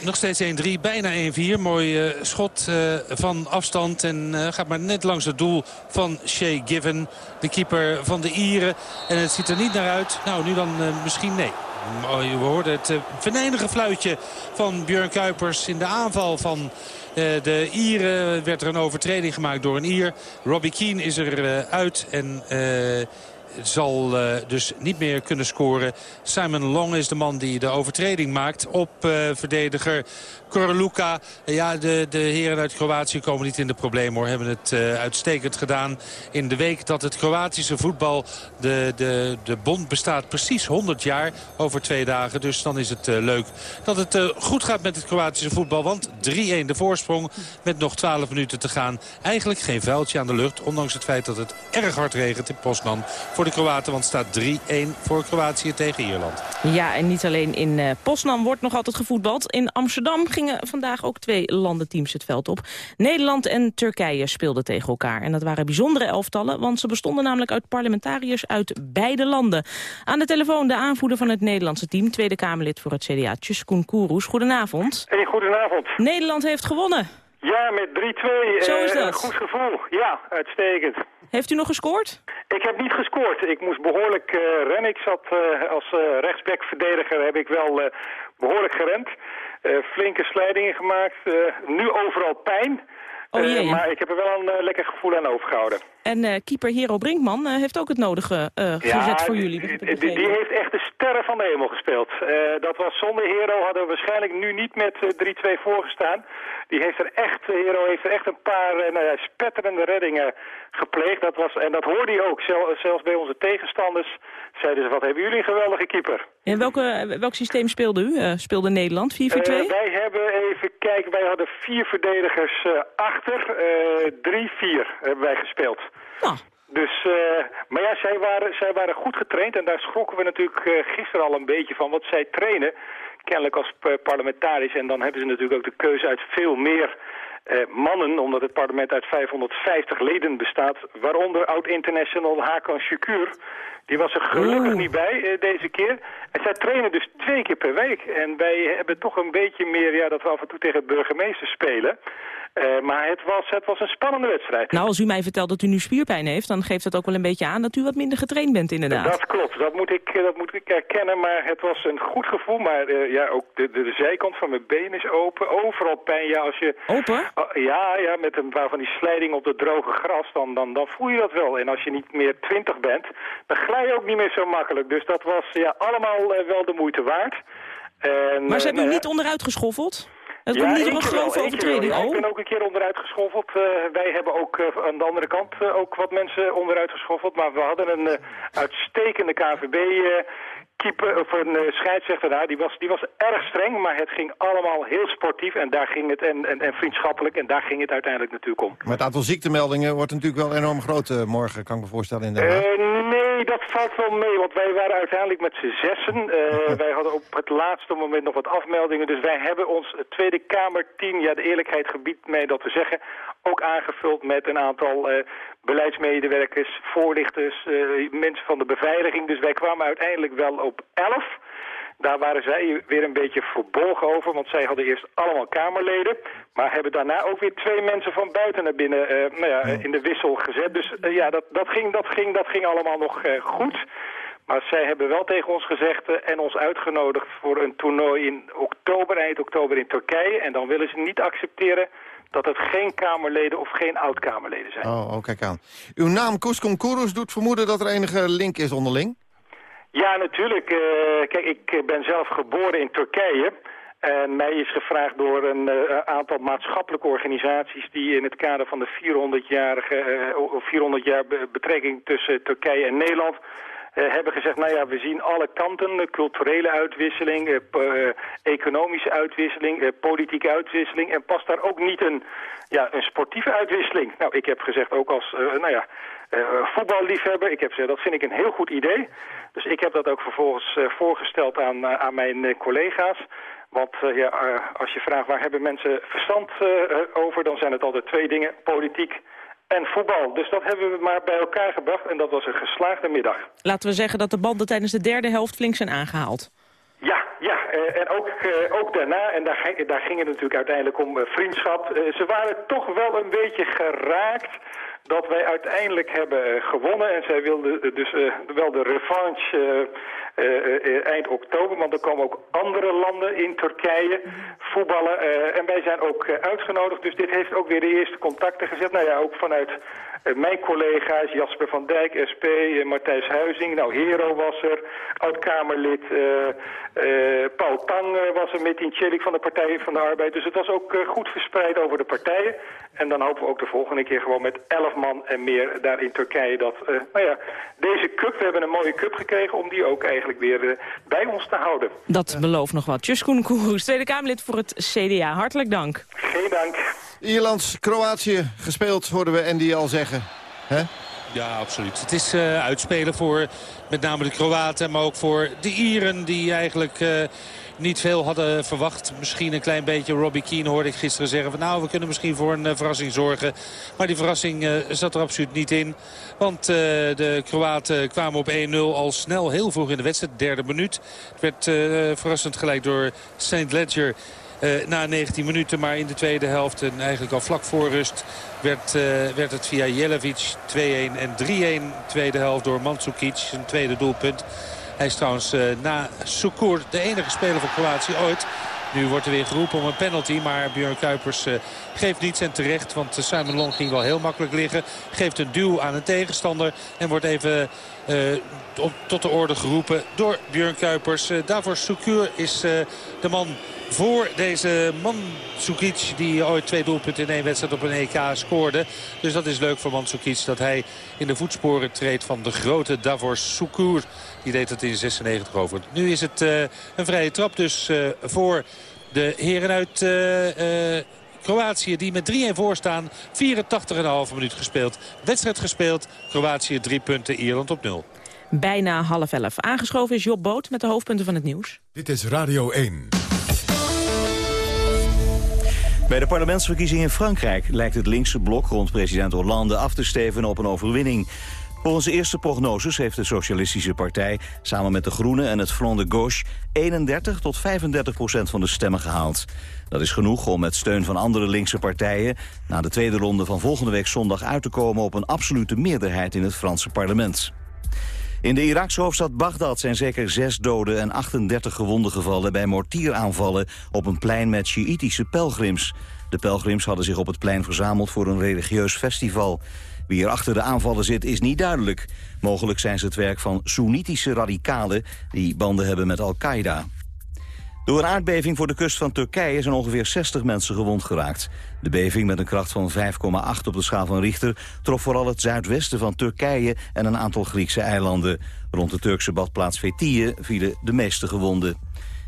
Nog steeds 1-3, bijna 1-4. Mooi eh, schot eh, van afstand en eh, gaat maar net langs het doel van Shea Given. De keeper van de Ieren. En het ziet er niet naar uit. Nou, nu dan eh, misschien nee. Mooi, We hoorden het eh, venijnige fluitje van Björn Kuipers in de aanval van eh, de Ieren. Werd er een overtreding gemaakt door een Ier. Robbie Keane is er eh, uit en... eh, zal eh, dus niet meer kunnen scoren. Simon Long is de man die de overtreding maakt op eh, verdediger Korluka. Ja, de, de heren uit Kroatië komen niet in de problemen hoor. Hebben het eh, uitstekend gedaan in de week dat het Kroatische voetbal... De, de, de bond bestaat precies 100 jaar over twee dagen. Dus dan is het eh, leuk dat het eh, goed gaat met het Kroatische voetbal. Want 3-1 de voorsprong met nog 12 minuten te gaan. Eigenlijk geen vuiltje aan de lucht. Ondanks het feit dat het erg hard regent in Poznan voor de Kroaten. Want staat 3-1 voor Kroatië tegen Ierland. Ja, en niet alleen in Poznan wordt nog altijd gevoetbald. In Amsterdam gingen vandaag ook twee landenteams het veld op. Nederland en Turkije speelden tegen elkaar. En dat waren bijzondere elftallen, want ze bestonden namelijk uit parlementariërs uit beide landen. Aan de telefoon de aanvoerder van het Nederlandse team, Tweede Kamerlid voor het CDA, Tjuskun Kourous. Goedenavond. Hey, goedenavond. Nederland heeft gewonnen. Ja, met 3-2. Zo eh, is dat. Een goed gevoel. Ja, uitstekend. Heeft u nog gescoord? Ik heb niet gescoord. Ik moest behoorlijk eh, rennen. Ik zat eh, als eh rechtsback-verdediger heb ik wel eh, behoorlijk gerend. Eh, flinke slijdingen gemaakt. Eh, nu overal pijn. Oh Eh, maar ik heb er wel een lekker gevoel aan overgehouden. En eh, keeper Hero Brinkman eh, heeft ook het nodige eh, gezet voor jullie. die, die, begrepen. die heeft echt de sterren van de hemel gespeeld. Dat was zonder Hero hadden we waarschijnlijk nu niet met eh, 3-2 voorgestaan. Die heeft er echt, Hero heeft er echt een paar nou ja, spetterende reddingen gepleegd. Dat was, en dat hoorde hij ook. Zel- zelfs bij onze tegenstanders zeiden ze, wat hebben jullie een geweldige keeper. En welke, welk systeem speelde u? Speelde Nederland 4-4-2? Eh, wij hebben even kijken, wij hadden vier verdedigers achter, eh, drie, vier hebben wij gespeeld. Nou. Dus, eh, maar ja, zij waren, zij waren goed getraind en daar schrokken we natuurlijk eh, gisteren al een beetje van. wat zij trainen, kennelijk als eh, parlementarisch. En dan hebben ze natuurlijk ook de keuze uit veel meer mannen, omdat het parlement uit 550 leden bestaat. Waaronder oud-international Hakan Şükür. Die was er gelukkig niet bij deze keer. En zij trainen dus twee keer per week. En wij hebben toch een beetje meer ja, dat we af en toe tegen burgemeester spelen. Eh, maar het was, het was een spannende wedstrijd. Nou, als u mij vertelt dat u nu spierpijn heeft... dan geeft dat ook wel een beetje aan dat u wat minder getraind bent inderdaad. Dat klopt, dat moet, ik, eh, dat moet ik erkennen, maar het was een goed gevoel. Maar eh, ja, ook de, de, de zijkant van mijn been is open, overal pijn. Ja, als je, Open? Oh, ja, ja, met een paar van die slijding op het droge gras, dan, dan, dan voel je dat wel. En als je niet meer twintig bent, dan glij je ook niet meer zo makkelijk. Dus dat was ja, allemaal wel de moeite waard. En, Maar ze hebben u niet onderuit geschoffeld? Het Ja, komt niet een grove overtreding. Ja, Oh. ik ben ook een keer onderuit geschoffeld. Eh, wij hebben ook eh, aan de andere kant eh, ook wat mensen onderuit geschoffeld. Maar we hadden een uitstekende KVB... keeper, of een eh, scheidsrechter daar, die was, die was erg streng, maar het ging allemaal heel sportief en daar ging het en, en, en vriendschappelijk en daar ging het uiteindelijk natuurlijk om. Maar het aantal ziektemeldingen wordt natuurlijk wel enorm groot eh, morgen, kan ik me voorstellen in Den Haag. Eh, nee, dat valt wel mee, want wij waren uiteindelijk met z'n zessen. Wij hadden op het laatste moment nog wat afmeldingen, dus wij hebben ons Tweede Kamerteam, ja de eerlijkheid gebiedt mij dat te zeggen, ook aangevuld met een aantal eh, beleidsmedewerkers, voorlichters, eh, mensen van de beveiliging. Dus wij kwamen uiteindelijk wel op 11. Daar waren zij weer een beetje verbolgen over, want zij hadden eerst allemaal Kamerleden. Maar hebben daarna ook weer twee mensen van buiten naar binnen eh, nou ja, in de wissel gezet. Dus ja, dat, dat, ging, dat, ging, dat ging allemaal nog goed. Maar zij hebben wel tegen ons gezegd en ons uitgenodigd voor een toernooi in oktober, eind oktober in Turkije. En dan willen ze niet accepteren dat het geen Kamerleden of geen oud-Kamerleden zijn. Oh, oh, kijk aan. Uw naam Kuskum Kurus doet vermoeden dat er enige link is onderling? Ja, natuurlijk. Eh, kijk, ik ben zelf geboren in Turkije. En mij is gevraagd door een eh, aantal maatschappelijke organisaties... die in het kader van de 400-jarige, eh, of 400 jaar be- betrekking tussen Turkije en Nederland... eh, hebben gezegd, nou ja, we zien alle kanten, culturele uitwisseling, eh, eh, economische uitwisseling, politieke uitwisseling. En past daar ook niet een, ja, een sportieve uitwisseling? Nou, ik heb gezegd ook als, nou ja, voetballiefhebber, ik heb gezegd, dat vind ik een heel goed idee. Dus ik heb dat ook vervolgens voorgesteld aan, aan mijn collega's. Want ja, als je vraagt waar hebben mensen verstand eh, over, dan zijn het altijd twee dingen, politiek en voetbal. Dus dat hebben we maar bij elkaar gebracht en dat was een geslaagde middag. Laten we zeggen dat de banden tijdens de derde helft flink zijn aangehaald. Ja, ja, eh, en ook, eh, ook daarna, en daar, ging- daar ging het natuurlijk uiteindelijk om eh, vriendschap. Ze waren toch wel een beetje geraakt dat wij uiteindelijk hebben eh, gewonnen. En zij wilden eh, dus eh, wel de revanche eind oktober, want er komen ook andere landen in Turkije voetballen. eh, en wij zijn ook uitgenodigd, dus dit heeft ook weer de eerste contacten gezet. Nou ja, ook vanuit mijn collega's, Jasper van Dijk, SP, Martijs Huizing, nou Hero was er, oud-Kamerlid Paul Tang was er met in Tjelik van de Partij van de Arbeid. Dus het was ook goed verspreid over de partijen. En dan hopen we ook de volgende keer gewoon met 11 man en meer daar in Turkije dat, eh, nou ja, deze cup, we hebben een mooie cup gekregen om die ook eigenlijk weer eh, bij ons te houden. Dat belooft nog wat. Tjuskun Koerus, Tweede Kamerlid voor het CDA. Hartelijk dank. Geen dank. Ierland-Kroatië gespeeld, hoorden we Andy al zeggen. Hè? Ja, absoluut. Het is eh, uitspelen voor met name de Kroaten, maar ook voor de Ieren die eigenlijk eh, niet veel hadden verwacht. Misschien een klein beetje. Robbie Keane hoorde ik gisteren zeggen van nou we kunnen misschien voor een eh, verrassing zorgen. Maar die verrassing eh, zat er absoluut niet in. Want eh, de Kroaten kwamen op 1-0 al snel heel vroeg in de wedstrijd. Derde minuut. Het werd verrassend gelijk door St. Ledger. na 19 minuten, maar in de tweede helft en eigenlijk al vlak voor rust werd, werd het via Jelevic 2-1 en 3-1 tweede helft door Mandzukic, zijn tweede doelpunt. Hij is trouwens eh, na Sukur de enige speler van Kroatië ooit. Nu wordt er weer geroepen om een penalty, maar Björn Kuipers eh, geeft niets en terecht. Want eh, Simon Long ging wel heel makkelijk liggen. Geeft een duw aan een tegenstander en wordt even tot de orde geroepen door Björn Kuipers. Daarvoor Sukur is eh, de man voor deze Mandzukic die ooit twee doelpunten in één wedstrijd op een EK scoorde. Dus dat is leuk voor Mandzukic dat hij in de voetsporen treedt van de grote Davor Sukur. Die deed het in 96 over. Nu is het eh, een vrije trap dus eh, voor de heren uit eh, eh, Kroatië die met 3-1 voor staan. 84,5 minuut gespeeld. Wedstrijd gespeeld. Kroatië 3 punten, Ierland op 0. Bijna half elf. Aangeschoven is Job Boot met de hoofdpunten van het nieuws. Dit is Radio 1. Bij de parlementsverkiezingen in Frankrijk lijkt het linkse blok rond president Hollande af te stevenen op een overwinning. Volgens de eerste prognoses heeft de Socialistische Partij samen met de Groenen en het Front de Gauche 31 tot 35 procent van de stemmen gehaald. Dat is genoeg om met steun van andere linkse partijen na de tweede ronde van volgende week zondag uit te komen op een absolute meerderheid in het Franse parlement. In de Iraakse hoofdstad Bagdad zijn zeker zes doden en 38 gewonden gevallen bij mortieraanvallen op een plein met Sjiïtische pelgrims. De pelgrims hadden zich op het plein verzameld voor een religieus festival. Wie er achter de aanvallen zit is niet duidelijk. Mogelijk zijn ze het werk van Soenitische radicalen die banden hebben met Al-Qaeda. Door een aardbeving voor de kust van Turkije zijn ongeveer 60 mensen gewond geraakt. De beving met een kracht van 5,8 op de schaal van Richter... trof vooral het zuidwesten van Turkije en een aantal Griekse eilanden. Rond de Turkse badplaats Fethiye vielen de meeste gewonden.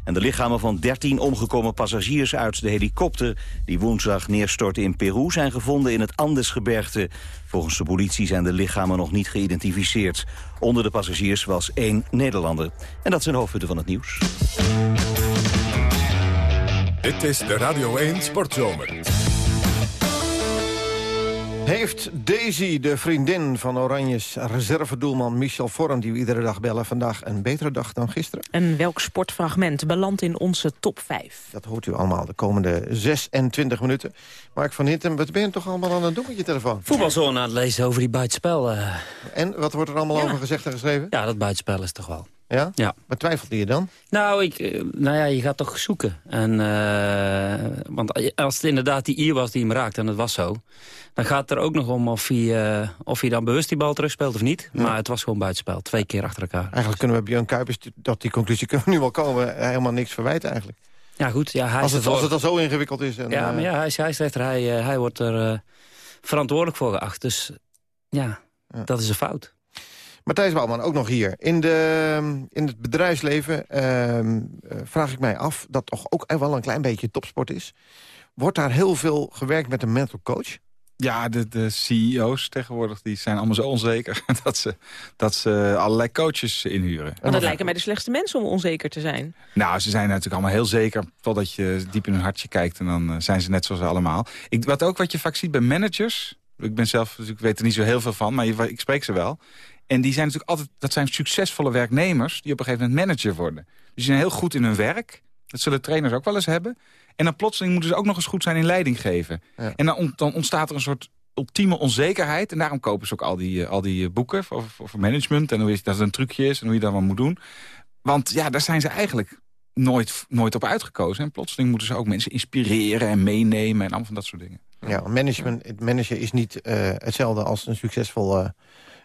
En de lichamen van 13 omgekomen passagiers uit de helikopter... die woensdag neerstortte in Peru zijn gevonden in het Andesgebergte. Volgens de politie zijn de lichamen nog niet geïdentificeerd. Onder de passagiers was één Nederlander. En dat zijn hoofdpunten van het nieuws. Dit is de Radio 1 Sportzomer. Heeft Daisy, de vriendin van Oranjes reservedoelman Michel Vorm... die we iedere dag bellen, vandaag een betere dag dan gisteren? En welk sportfragment belandt in onze top 5? Dat hoort u allemaal de komende 26 minuten. Mark van Hintem, wat ben je toch allemaal aan het doen met je telefoon? Voetbalzone aan het lezen over die buitenspel. eh. En wat wordt er allemaal over gezegd en geschreven? Ja, dat buitenspel is toch wel. Ja? Ja. Wat twijfelde je dan? Nou, ik, eh, nou ja, je gaat toch zoeken. En, eh, want als het inderdaad die Ier was die hem raakt, en dat was zo... dan gaat het er ook nog om of hij, eh, of hij dan bewust die bal terugspeelt of niet. Maar het was gewoon buitenspel, twee keer achter elkaar. Eigenlijk kunnen we Björn Kuipers, tot die conclusie kunnen we nu wel komen... helemaal niks verwijten eigenlijk. Ja, goed. Ja, hij Als het, als het al zo ingewikkeld is. En, Ja, maar ja, hij is scheidsrechter. Hij, hij wordt er verantwoordelijk voor geacht. Dus ja, dat is een fout. Matthijs Bouwman, ook nog hier. In, de, in het bedrijfsleven ehm, eh, vraag ik mij af... dat toch ook wel een klein beetje topsport is. Wordt daar heel veel gewerkt met een mental coach? Ja, de, de CEO's tegenwoordig die zijn allemaal zo onzeker... dat ze, dat ze allerlei coaches inhuren. Want dat lijken mij de slechtste mensen om onzeker te zijn. Nou, ze zijn natuurlijk allemaal heel zeker... totdat je diep in hun hartje kijkt en dan eh, zijn ze net zoals allemaal. Ik, wat ook wat je vaak ziet bij managers... ik ben zelf, dus ik weet er niet zo heel veel van, maar je- ik spreek ze wel... En die zijn natuurlijk altijd, dat zijn succesvolle werknemers... die op een gegeven moment manager worden. Dus die zijn heel goed in hun werk. Dat zullen trainers ook wel eens hebben. En dan plotseling moeten ze ook nog eens goed zijn in leiding geven. Ja. En dan, ont- dan ontstaat er een soort ultieme onzekerheid. En daarom kopen ze ook al die, eh, al die eh, boeken voor management. En hoe je, dat het een trucje is en hoe je dat wel moet doen. Want ja, daar zijn ze eigenlijk nooit, nooit op uitgekozen. En plotseling moeten ze ook mensen inspireren en meenemen... en allemaal van dat soort dingen. Ja, management, het managen is niet eh, hetzelfde als een succesvol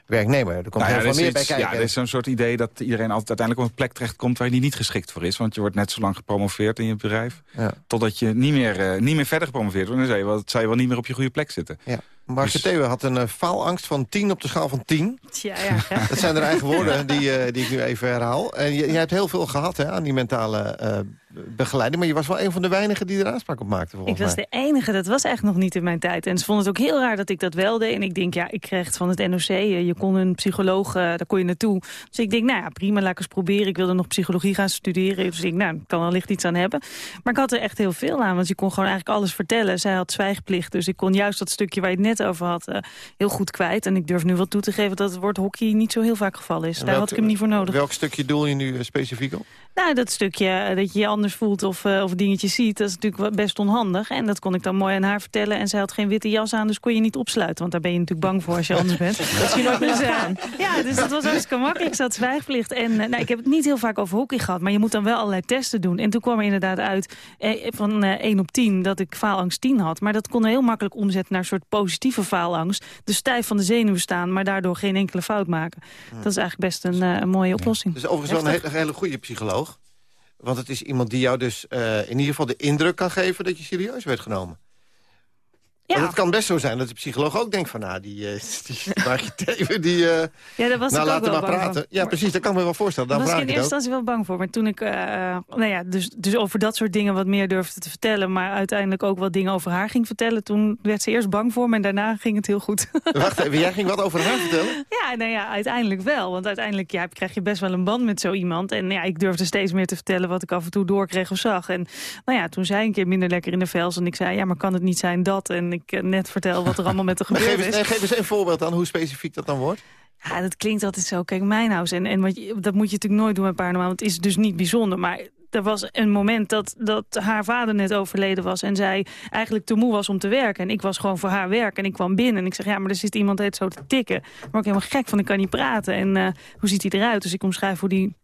werknemer. Er komt Nou ja, heel er veel meer bij kijken. Ja, er is zo'n soort idee dat iedereen altijd uiteindelijk op een plek terechtkomt... waar je niet geschikt voor is. Want je wordt net zo lang gepromoveerd in je bedrijf... Ja. totdat je niet meer, eh, niet meer verder gepromoveerd wordt. Dan zou je, wel, zou je wel niet meer op je goede plek zitten. Ja. Mark Dus- Theo had een eh, faalangst van 10 op de schaal van 10. Ja, ja. Dat zijn de eigen woorden die, eh, die ik nu even herhaal. En je, je hebt heel veel gehad hè, aan die mentale eh, begeleiding. Maar je was wel een van de weinigen die er aanspraak op maakte. Ik Volgens was mij. de enige, dat was echt nog niet in mijn tijd. En ze vonden het ook heel raar dat ik dat wel deed. En ik denk, ja, ik kreeg het van het NOC. eh, Je kon een psycholoog, eh, daar kon je naartoe. Dus ik denk, nou ja, prima, laat ik eens proberen. Ik wilde nog psychologie gaan studeren. Dus ik denk, nou, ik kan wellicht iets aan hebben. Maar ik had er echt heel veel aan, want je kon gewoon eigenlijk alles vertellen. Zij had zwijgplicht, dus ik kon juist dat stukje waar je het net over had... eh, heel goed kwijt. En ik durf nu wel toe te geven dat het woord hockey niet zo heel vaak geval is. Daar Welk- had ik hem niet voor nodig. Welk stukje doel je nu specifiek op? Nou, dat stukje dat je je anders voelt of, eh, of dingetjes ziet... dat is natuurlijk wel best onhandig. En dat kon ik dan mooi aan haar vertellen. En zij had geen witte jas aan, dus kon je niet opsluiten. Want daar ben je natuurlijk bang voor als je anders bent. Dat is je nooit meer aan. Ja, dus dat was hartstikke makkelijk. Ze had zwijgplicht. En eh, nou, ik heb het niet heel vaak over hockey gehad. Maar je moet dan wel allerlei testen doen. En toen kwam er inderdaad uit eh, van eh 1 op 10 dat ik faalangst 10 had. Maar dat kon heel makkelijk omzetten naar een soort positieve faalangst. Dus stijf van de zenuwen staan, maar daardoor geen enkele fout maken. Dat is eigenlijk best een, eh, een mooie oplossing. Dus overigens wel een hele, hele goede psycholoog. Want het is iemand die jou dus eh, in ieder geval de indruk kan geven... dat je serieus werd genomen. Ja. Want het kan best zo zijn dat de psycholoog ook denkt van... nou, die, eh die Thewe, die... eh, Ja, daar was nou, ik laten wel maar praten. voor. Ja, precies, dat kan ik me wel voorstellen. Daar Dan was ik in eerste instantie wel bang voor. Maar toen ik eh, nou ja, dus, dus over dat soort dingen wat meer durfde te vertellen... maar uiteindelijk ook wat dingen over haar ging vertellen... toen werd ze eerst bang voor me en daarna ging het heel goed. Wacht even, jij ging wat over haar vertellen? Ja, nou ja, uiteindelijk wel. Want uiteindelijk ja, krijg je best wel een band met zo iemand. En ja, ik durfde steeds meer te vertellen wat ik af en toe doorkreeg of zag. En nou ja, toen zei ik een keer minder lekker in de vels. En ik zei, ja, maar kan het niet zijn dat? En ik eh, net vertel wat er allemaal met de Maar gebeurd geef, eens, is. geef eens een voorbeeld aan hoe specifiek dat dan wordt. Ja, dat klinkt altijd zo. Kijk, mijn huis. En, en wat je, dat moet je natuurlijk nooit doen met paarden. Want het is dus niet bijzonder. Maar er was een moment dat, dat haar vader net overleden was. En zij eigenlijk te moe was om te werken. En ik was gewoon voor haar werk. En ik kwam binnen en ik zeg, ja, maar er zit iemand heet zo te tikken. Word ik helemaal gek van, ik kan niet praten. En eh, hoe ziet hij eruit? Dus ik omschrijf hoe die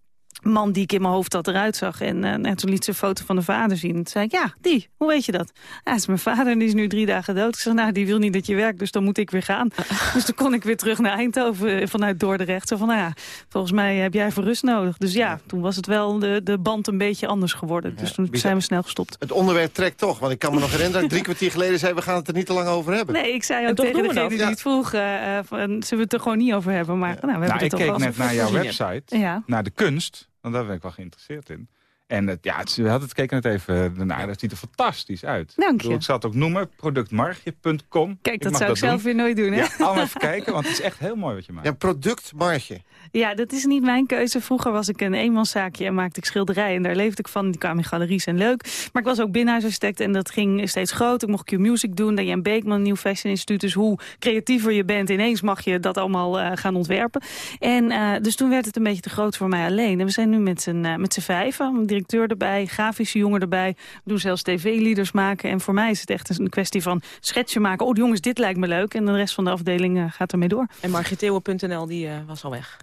man die ik in mijn hoofd had eruit zag. En, uh, en toen liet ze een foto van de vader zien. Toen zei ik, ja, die, hoe weet je dat? Ja, het is mijn vader en die is nu drie dagen dood. Ik zeg, nou, die wil niet dat je werkt, dus dan moet ik weer gaan. dus toen kon ik weer terug naar Eindhoven eh, vanuit Dordrecht. Zo van, nou ja, volgens mij heb jij voor rust nodig. Dus ja, toen was het wel de, de band een beetje anders geworden. Dus toen zijn we snel gestopt. Het onderwerp trekt toch, want ik kan me nog herinneren... drie kwartier geleden zei, we gaan het er niet te lang over hebben. Nee, ik zei ook tegen degene die het vroeg... Uh, zullen we het er gewoon niet over hebben? Maar nou, we hebben nou, het ik keek net naar jouw website, ja. naar de kunst... Want daar ben ik wel geïnteresseerd in. En het, ja, het, we hadden het keken net even nou, dat ziet er fantastisch uit. Dank je. Ik, zal het ook noemen, productmarge.com. Kijk, dat zou ik zelf weer nooit doen, hè? Ja, allemaal even kijken, want het is echt heel mooi wat je maakt. Ja, productmarge. Ja, dat is niet mijn keuze. Vroeger was ik een eenmanszaakje en maakte ik schilderijen. En daar leefde ik van. Die kwamen in galeries en leuk. Maar ik was ook binnenhuisarchitect en dat ging steeds groter. Ik mocht Q-Music doen. Dan Jan Beekman, Nieuw Fashion Instituut. Dus hoe creatiever je bent, ineens mag je dat allemaal uh, gaan ontwerpen. En uh, dus toen werd het een beetje te groot voor mij alleen. En we zijn nu met z'n uh, met vijven. Directeur erbij, grafische jongen erbij. We doen zelfs tv-leaders maken. En voor mij is het echt een kwestie van schetsje maken. Oh jongens, dit lijkt me leuk. En de rest van de afdeling gaat ermee door. En Margiteo.nl die was al weg.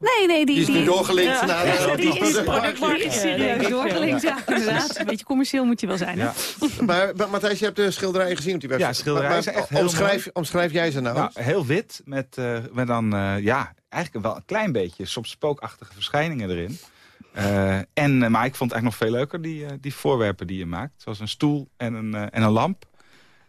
Nee, nee, die, die is nu doorgelinkt naar de die, is, die is serieus doorgelinkt, ja, inderdaad. Een beetje commercieel moet je wel zijn, ja. Maar, maar Matthijs, je hebt de schilderijen gezien op die website. Ja, schilderijen zijn echt heel omschrijf, omschrijf jij ze nou? nou heel wit, met, uh, met dan, uh, ja, eigenlijk wel een klein beetje soms spookachtige verschijningen erin. Uh, en, maar ik vond het eigenlijk nog veel leuker, die, die voorwerpen die je maakt. Zoals een stoel en een, en een lamp.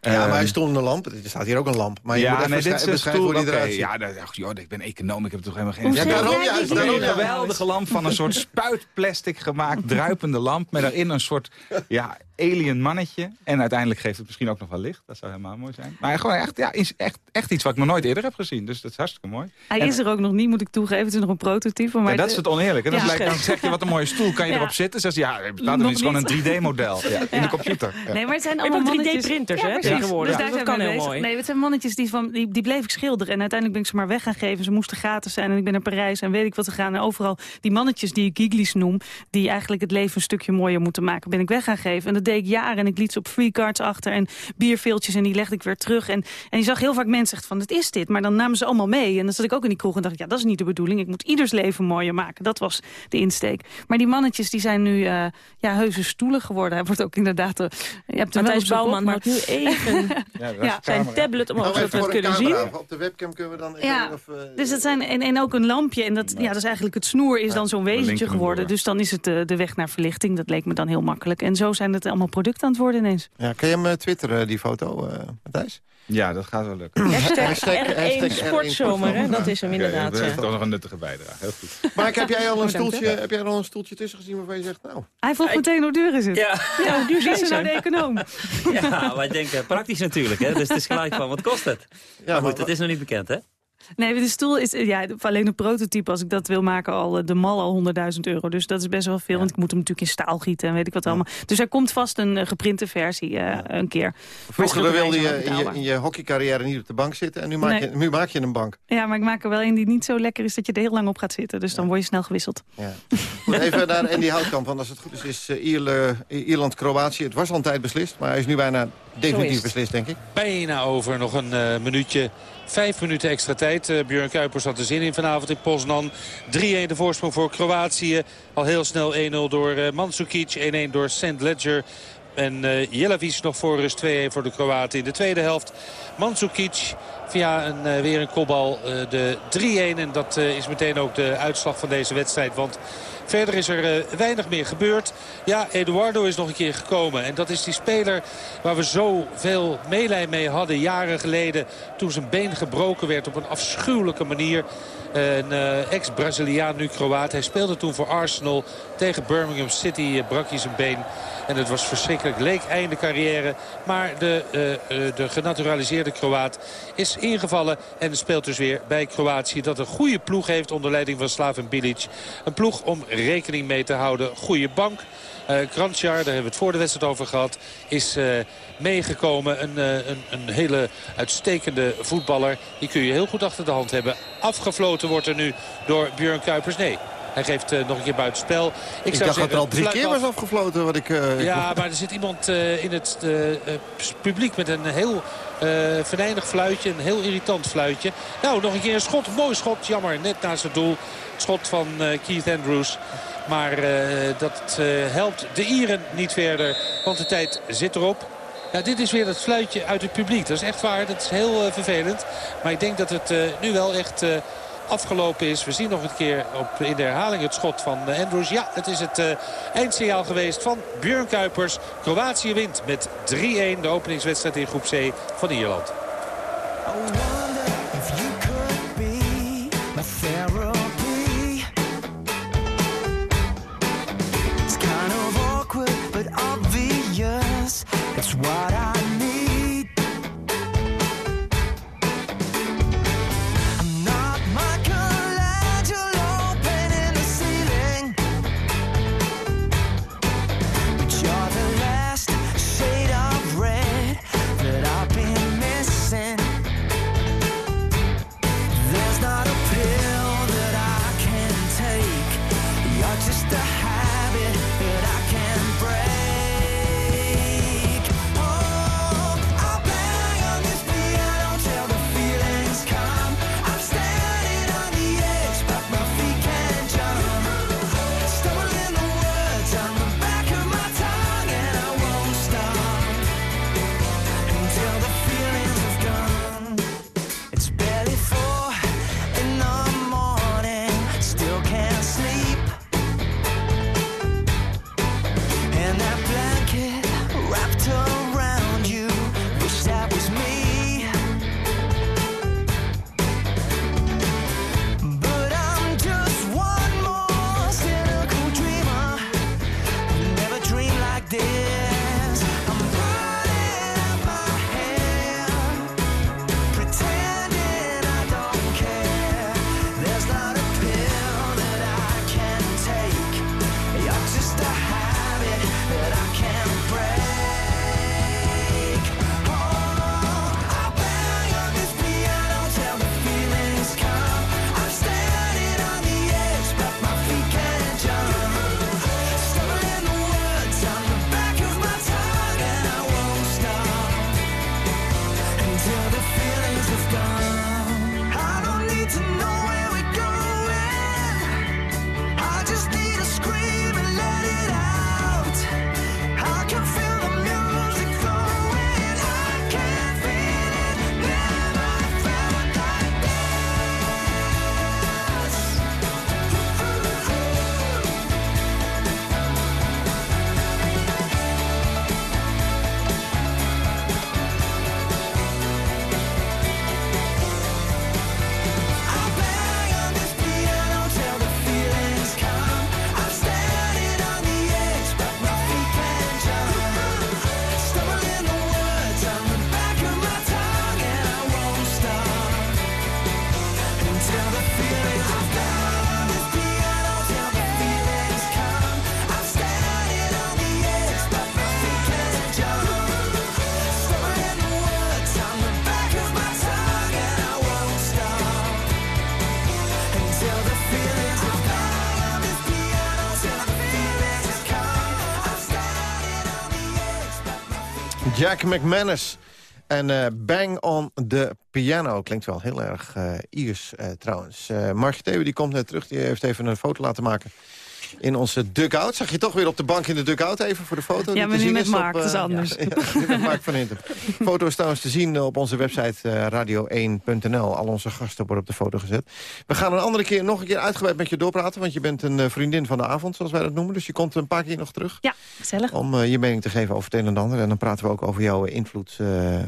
Ja, maar hij stond een lamp. Er staat hier ook een lamp. Maar je ja, moet even nee, dit is een beschrijven hoe die stoel, eruit ziet. Ja, dat, ach, joh, ik ben econoom, ik heb toch helemaal geen... Ja, daarom juist, Een geweldige lamp van een soort spuitplastic gemaakt, druipende lamp... met daarin een soort ja, alien mannetje. En uiteindelijk geeft het misschien ook nog wel licht. Dat zou helemaal mooi zijn. Maar gewoon echt, ja, is echt, echt iets wat ik nog nooit eerder heb gezien. Dus dat is hartstikke mooi. Hij En- is er ook nog niet, moet ik toegeven. Het is nog een prototype. Maar ja, dat is het oneerlijke. Dan, Ja. lijkt, dan zeg je wat een mooie stoel, kan je Ja. erop zitten? Zeg je, ja, niet, het is gewoon een 3D-model ja, in de computer. Ja. Nee, maar het zijn allemaal hebt ook mannetjes. 3D-printers, Ja, hè, precies. tegenwoordig. Dus daar Dat zijn kan heel bezig. mooi. Nee, het zijn mannetjes die, van, die, die bleef ik schilderen. En uiteindelijk ben ik ze maar weg gaan geven. Ze moesten gratis zijn. En ik ben naar Parijs en weet ik wat te gaan. En overal die mannetjes die ik giglies noem... die eigenlijk het leven een stukje mooier moeten maken... ben ik weg gaan geven. En dat deed ik jaren. En ik liet ze op free cards achter. En bierveeltjes. En die legde ik weer terug. En, en je zag heel vaak mensen echt van, wat is dit? Maar dan namen ze allemaal mee. En dan zat ik ook in die kroeg en dacht ik... ja, dat is niet de bedoeling. Ik moet ieders leven mooier maken. Dat was de insteek. Maar die mannetjes die zijn nu eh, ja, heuse stoelen geworden. Hij wordt ook inderdaad... eh, je hebt wel Matthijs Bouwman maar- nu even Ja, dat Ja, de zijn tablet omhoog, Nou, het voor de kunnen zien. Op de webcam kunnen we dan... ik Ja, of, eh, Dus dat zijn, en, en ook een lampje. En dat, ja, dat is eigenlijk het snoer is dan zo'n wezentje geworden. Dus dan is het de, de weg naar verlichting. Dat leek me dan heel makkelijk. En zo zijn het allemaal producten aan het worden ineens. Ja, kan je hem eh, twitteren, die foto, eh Matthijs? Ja, dat gaat wel lukken. Hashtag, Hashtag- R1 hashtag Sportzomer, hè? dat is hem inderdaad. dat is ja. toch nog een nuttige bijdrage. Heel goed. Maar heb jij al een stoeltje, heb jij al een stoeltje tussen gezien waarvan je zegt, nou... Hij vroeg meteen hoe duur is het. Ja, Ja, hoe duur is nou de econoom? ja, wij denken praktisch natuurlijk. Hè? Dus het is gelijk van, wat kost het? Ja, maar goed, het is nog niet bekend, hè? Nee, de stoel is ja, alleen een prototype. Als ik dat wil maken, al eh, de mal al 100.000 euro. Dus dat is best wel veel, want ik moet hem natuurlijk in staal gieten en weet ik wat allemaal. Dus er komt vast een eh, geprinte versie eh, een keer. Vroeger wilde je in, je in je hockeycarrière niet op de bank zitten... en nu maak, Nee. je, nu maak je een bank. Ja, maar ik maak er wel een die niet zo lekker is dat je er heel lang op gaat zitten. Dus dan word je snel gewisseld. Ja. Goed, even naar Andy Houtkamp, want als het goed is, is eh, Ierle- Ierland-Kroatië... het was al een tijd beslist, maar hij is nu bijna definitief beslist, denk ik. Bijna over. Nog een eh, minuutje. Vijf minuten extra tijd. Eh Björn Kuipers had er zin in vanavond in Poznan. 3-1 de voorsprong voor Kroatië. Al heel snel 1-0 door eh Mandzukic. 1-1 door St. Ledger. En eh Jelavic nog voor rust 2-1 voor de Kroaten in de tweede helft. Mandzukic via een, eh, weer een kopbal eh, de 3-1. En dat eh, is meteen ook de uitslag van deze wedstrijd. Want verder is er eh, weinig meer gebeurd. Ja, Eduardo is nog een keer gekomen. En dat is die speler waar we zoveel meelij mee hadden jaren geleden. Toen zijn been gebroken werd op een afschuwelijke manier. Een eh, ex-Braziliaan, nu Kroaat. Hij speelde toen voor Arsenal tegen Birmingham City. eh, brak hij zijn been. En het was verschrikkelijk. Leek einde carrière. Maar de, de genaturaliseerde Kroaat is ingevallen. En speelt dus weer bij Kroatië. Dat een goede ploeg heeft onder leiding van Slaven Bilic. Een ploeg om rekening mee te houden. Goede bank. Eh Kranjčar, daar hebben we het voor de wedstrijd over gehad, is eh, meegekomen. Een, eh, een, een hele uitstekende voetballer. Die kun je heel goed achter de hand hebben. Afgefloten wordt er nu door Björn Kuipers. Nee, hij geeft nog een keer buitenspel. Ik, Ik, zou dacht dat er al drie keer af. was afgefloten. Wat ik, Ja, maar er zit iemand in het publiek met een heel eh venijnig fluitje. Een heel irritant fluitje. Nou, nog een keer een schot. Mooi schot. Jammer, net naast het doel. Schot van eh, Keith Andrews. Maar dat helpt de Ieren niet verder. Want de tijd zit erop. Ja, dit is weer dat fluitje uit het publiek. Dat is echt waar. Dat is heel vervelend. Maar ik denk dat het nu wel echt afgelopen is. We zien nog een keer op, in de herhaling het schot van uh, Andrews. Ja, het is het uh, eindsignaal geweest van Björn Kuipers. Kroatië wint met 3-1 de openingswedstrijd in groep C van Ierland. Jack McManus. En uh, Bang on the Piano. Klinkt wel heel erg uh, Iers uh, trouwens. Uh, Mark Thewe die komt net terug. Die heeft even een foto laten maken in onze dugout. Zag je toch weer op de bank in de dugout even voor de foto? Ja, maar nu met Mark, dat is anders. Ja, met Mark van Hintem. Foto is trouwens te zien op onze website uh, radio1.nl. Al onze gasten worden op de foto gezet. We gaan een andere keer nog een keer uitgebreid met je doorpraten... want je bent een uh, vriendin van de avond, zoals wij dat noemen. Dus je komt een paar keer nog terug. Ja, gezellig. Om uh, je mening te geven over het een en ander. En dan praten we ook over jouw invloed...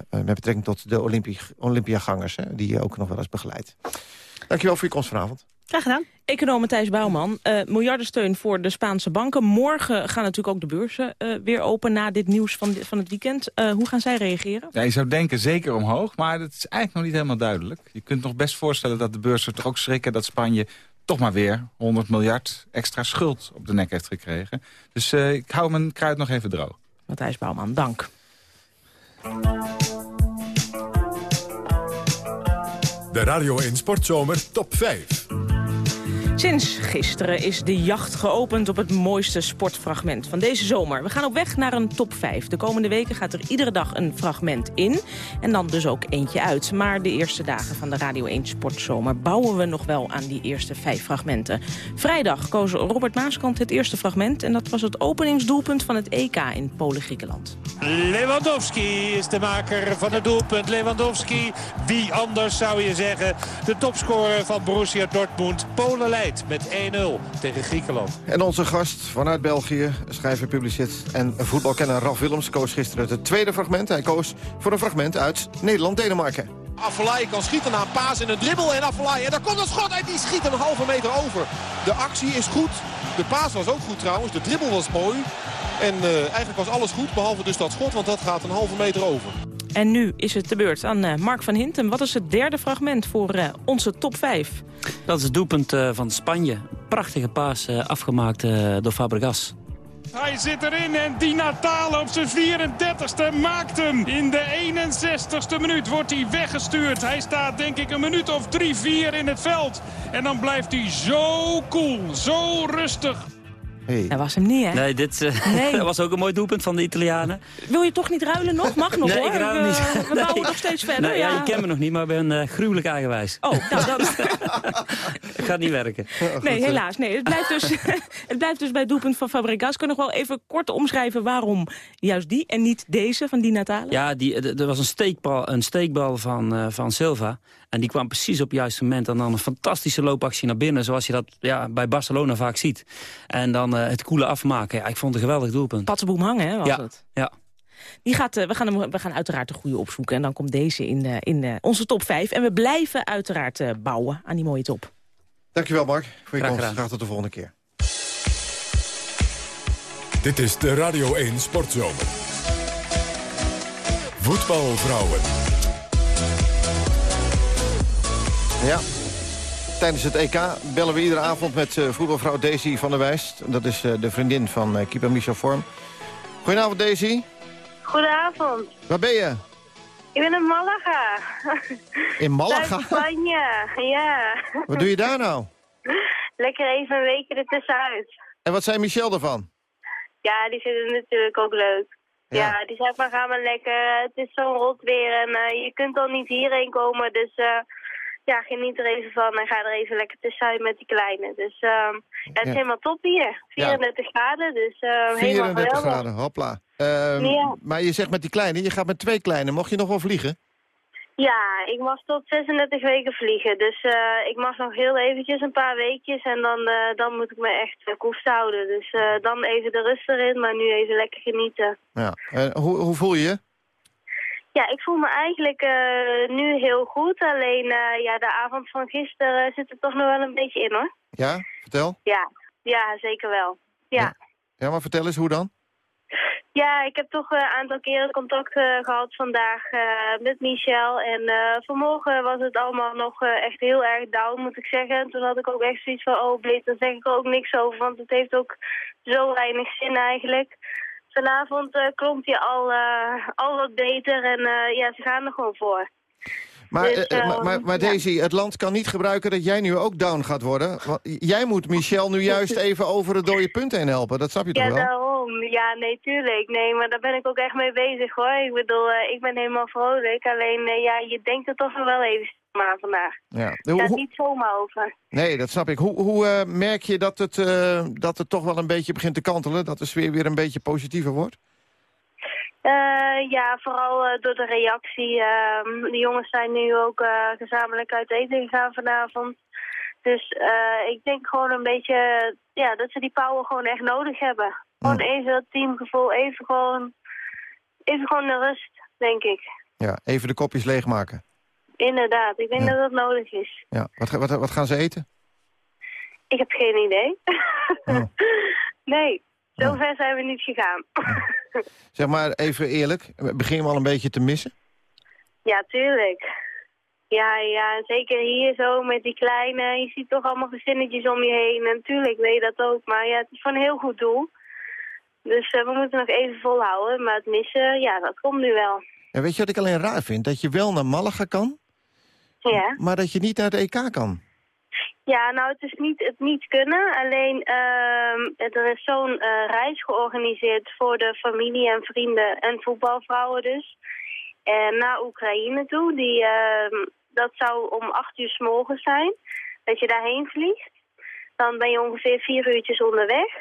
met betrekking tot de Olympi Olympiagangers... Hè, die je ook nog wel eens begeleidt. Dankjewel voor je komst vanavond. Graag gedaan. Econoom Thijs Bouwman, uh, miljardensteun voor de Spaanse banken. Morgen gaan natuurlijk ook de beurzen uh, weer open na dit nieuws van, van het weekend. Uh, hoe gaan zij reageren? Ja, je zou denken zeker omhoog, maar dat is eigenlijk nog niet helemaal duidelijk. Je kunt nog best voorstellen dat de beurzen toch ook schrikken... dat Spanje toch maar weer 100 miljard extra schuld op de nek heeft gekregen. Dus ik hou mijn kruid nog even droog. Matthijs Bouwman, dank. De Radio 1 Sportzomer Top 5. Sinds gisteren is de jacht geopend op het mooiste sportfragment van deze zomer. We gaan op weg naar een top 5. De komende weken gaat er iedere dag een fragment in. En dan dus ook eentje uit. Maar de eerste dagen van de Radio 1 Sportzomer bouwen we nog wel aan die eerste vijf fragmenten. Vrijdag koos Robert Maaskant het eerste fragment. En dat was het openingsdoelpunt van het EK in Polen-Griekenland. Lewandowski is de maker van het doelpunt. Lewandowski, wie anders zou je zeggen. De topscorer van Borussia Dortmund. Polen leidt met 1-0 tegen Griekenland. En onze gast vanuit België, schrijver, publicist en voetbalkenner Ralf Willems... koos gisteren het tweede fragment. Hij koos voor een fragment uit Nederland-Denemarken. Affelay kan schieten na een paas en een dribbel. En Affelay, en daar komt het schot en die schiet een halve meter over. De actie is goed. De paas was ook goed trouwens. De dribbel was mooi. En uh, eigenlijk was alles goed, behalve dus dat schot, want dat gaat een halve meter over. En nu is het de beurt aan uh, Mark van Hintem. Wat is het derde fragment voor uh, onze top 5? Dat is het doelpunt uh, van Spanje. Prachtige paas afgemaakt door Fabregas. Hij zit erin en Di Natale op zijn 34ste maakt hem. In de 61ste minuut wordt hij weggestuurd. Hij staat denk ik een minuut of 3-4 in het veld. En dan blijft hij zo cool, zo rustig. Hey. Dat was hem niet, hè? Nee, dit uh, nee. dat was ook een mooi doelpunt van de Italianen. Wil je toch niet ruilen nog? Mag nog, nee, hoor. ik ruil we, niet. We bouwen nog steeds verder. Nee, ja. ja. je kent me nog niet, maar ik ben uh, gruwelijk eigenwijs. Oh, nou, dat... het gaat niet werken. Nee, helaas. Nee. Het, blijft dus, het blijft dus bij het doelpunt van Fabregas. Kun je nog wel even kort omschrijven waarom juist die en niet deze van Di Natale? Ja, die, er was een steekbal, een steekbal van, uh, van Silva. En die kwam precies op het juiste moment. En dan een fantastische loopactie naar binnen. Zoals je dat ja, bij Barcelona vaak ziet. En dan uh, het koele afmaken. Ja, ik vond het een geweldig doelpunt. Patsenboom hangen, hè, was ja, het? Ja. Die gaat, uh, we, gaan hem, we gaan uiteraard de goede opzoeken. En dan komt deze in, uh, in uh, onze top 5. En we blijven uiteraard bouwen aan die mooie top. Dankjewel, Mark, voor je Graag komst. gedaan. Graag tot de volgende keer. Dit is de Radio 1 Sportzomer. Voetbalvrouwen. Ja. Tijdens het EK bellen we iedere avond met uh, voetbalvrouw Daisy van der Wijst. Dat is uh, de vriendin van uh, keeper Michel Vorm. Goedenavond Daisy. Goedenavond. Waar ben je? Ik ben in Malaga. In Malaga? Spanje, ja. Wat doe je daar nou? Lekker even een weekje ertussenuit. En wat zei Michel ervan? Ja, die vindt het natuurlijk ook leuk. Ja, ja die zei maar ga maar lekker. Het is zo'n rot weer en uh, je kunt al niet hierheen komen. Dus uh, ja, geniet er even van en ga er even lekker tussenuit met die kleine. Dus uh, ja, het is ja. helemaal top hier. 34 ja. graden, dus uh, 34 graden, hopla. ja. Maar je zegt met die kleine, je gaat met twee kleine. Mocht je nog wel vliegen? Ja, ik mag tot 36 weken vliegen. Dus uh, ik mag nog heel eventjes een paar weekjes en dan, uh, dan moet ik me echt uh, koest houden. Dus dan even de rust erin, maar nu even lekker genieten. Ja. hoe, hoe voel je je? Ja, ik voel me eigenlijk nu heel goed. Alleen ja, de avond van gisteren zit er toch nog wel een beetje in hoor. Ja, vertel. Ja, ja zeker wel. Ja. ja. Ja, maar vertel eens, hoe dan? Ja, ik heb toch een aantal keren contact uh, gehad vandaag met Michel. En vanmorgen was het allemaal nog echt heel erg down, moet ik zeggen. En toen had ik ook echt zoiets van, oh Bleed, daar zeg ik er ook niks over. Want het heeft ook zo weinig zin eigenlijk. Vanavond klonk hij al, al wat beter en ja, ze gaan er gewoon voor. Maar, dus, uh, maar, maar, maar Daisy, ja. het land kan niet gebruiken dat jij nu ook down gaat worden. Want jij moet Michel nu juist even over het dode punt heen helpen. Dat snap je ja, toch wel? Daarom. Ja, nee, tuurlijk. Nee, maar daar ben ik ook echt mee bezig hoor. Ik bedoel, uh, ik ben helemaal vrolijk. Alleen, uh, ja, je denkt er toch wel even aan vandaag. Ja. Het gaat niet zomaar over. Nee, dat snap ik. Hoe, hoe merk je dat het, dat het toch wel een beetje begint te kantelen? Dat de sfeer weer een beetje positiever wordt? Uh, ja, vooral uh, door de reactie. Uh, de jongens zijn nu ook uh, gezamenlijk uit eten gegaan vanavond. Dus ik denk gewoon een beetje ja, dat ze die power gewoon echt nodig hebben. Gewoon even dat teamgevoel, even gewoon, even gewoon de rust, denk ik. Ja, even de kopjes leegmaken. Inderdaad, ik denk ja. dat dat nodig is. Ja, wat, wat, wat gaan ze eten? Ik heb geen idee. Oh. nee. Zover oh. zijn we niet gegaan. zeg maar even eerlijk, begin je hem al een beetje te missen? Ja, tuurlijk. Ja, ja, zeker hier zo met die kleine. Je ziet toch allemaal gezinnetjes om je heen. En natuurlijk weet je dat ook. Maar ja, het is van een heel goed doel. Dus uh, we moeten nog even volhouden. Maar het missen, ja, dat komt nu wel. En weet je wat ik alleen raar vind? Dat je wel naar Malaga kan, ja. maar dat je niet naar de EK kan. Ja, nou het is niet het niet kunnen. Alleen ehm, er is zo'n eh, reis georganiseerd voor de familie en vrienden en voetbalvrouwen dus. En naar Oekraïne toe. Die, ehm, dat zou om acht uur s zijn. Dat je daarheen vliegt. Dan ben je ongeveer vier uurtjes onderweg.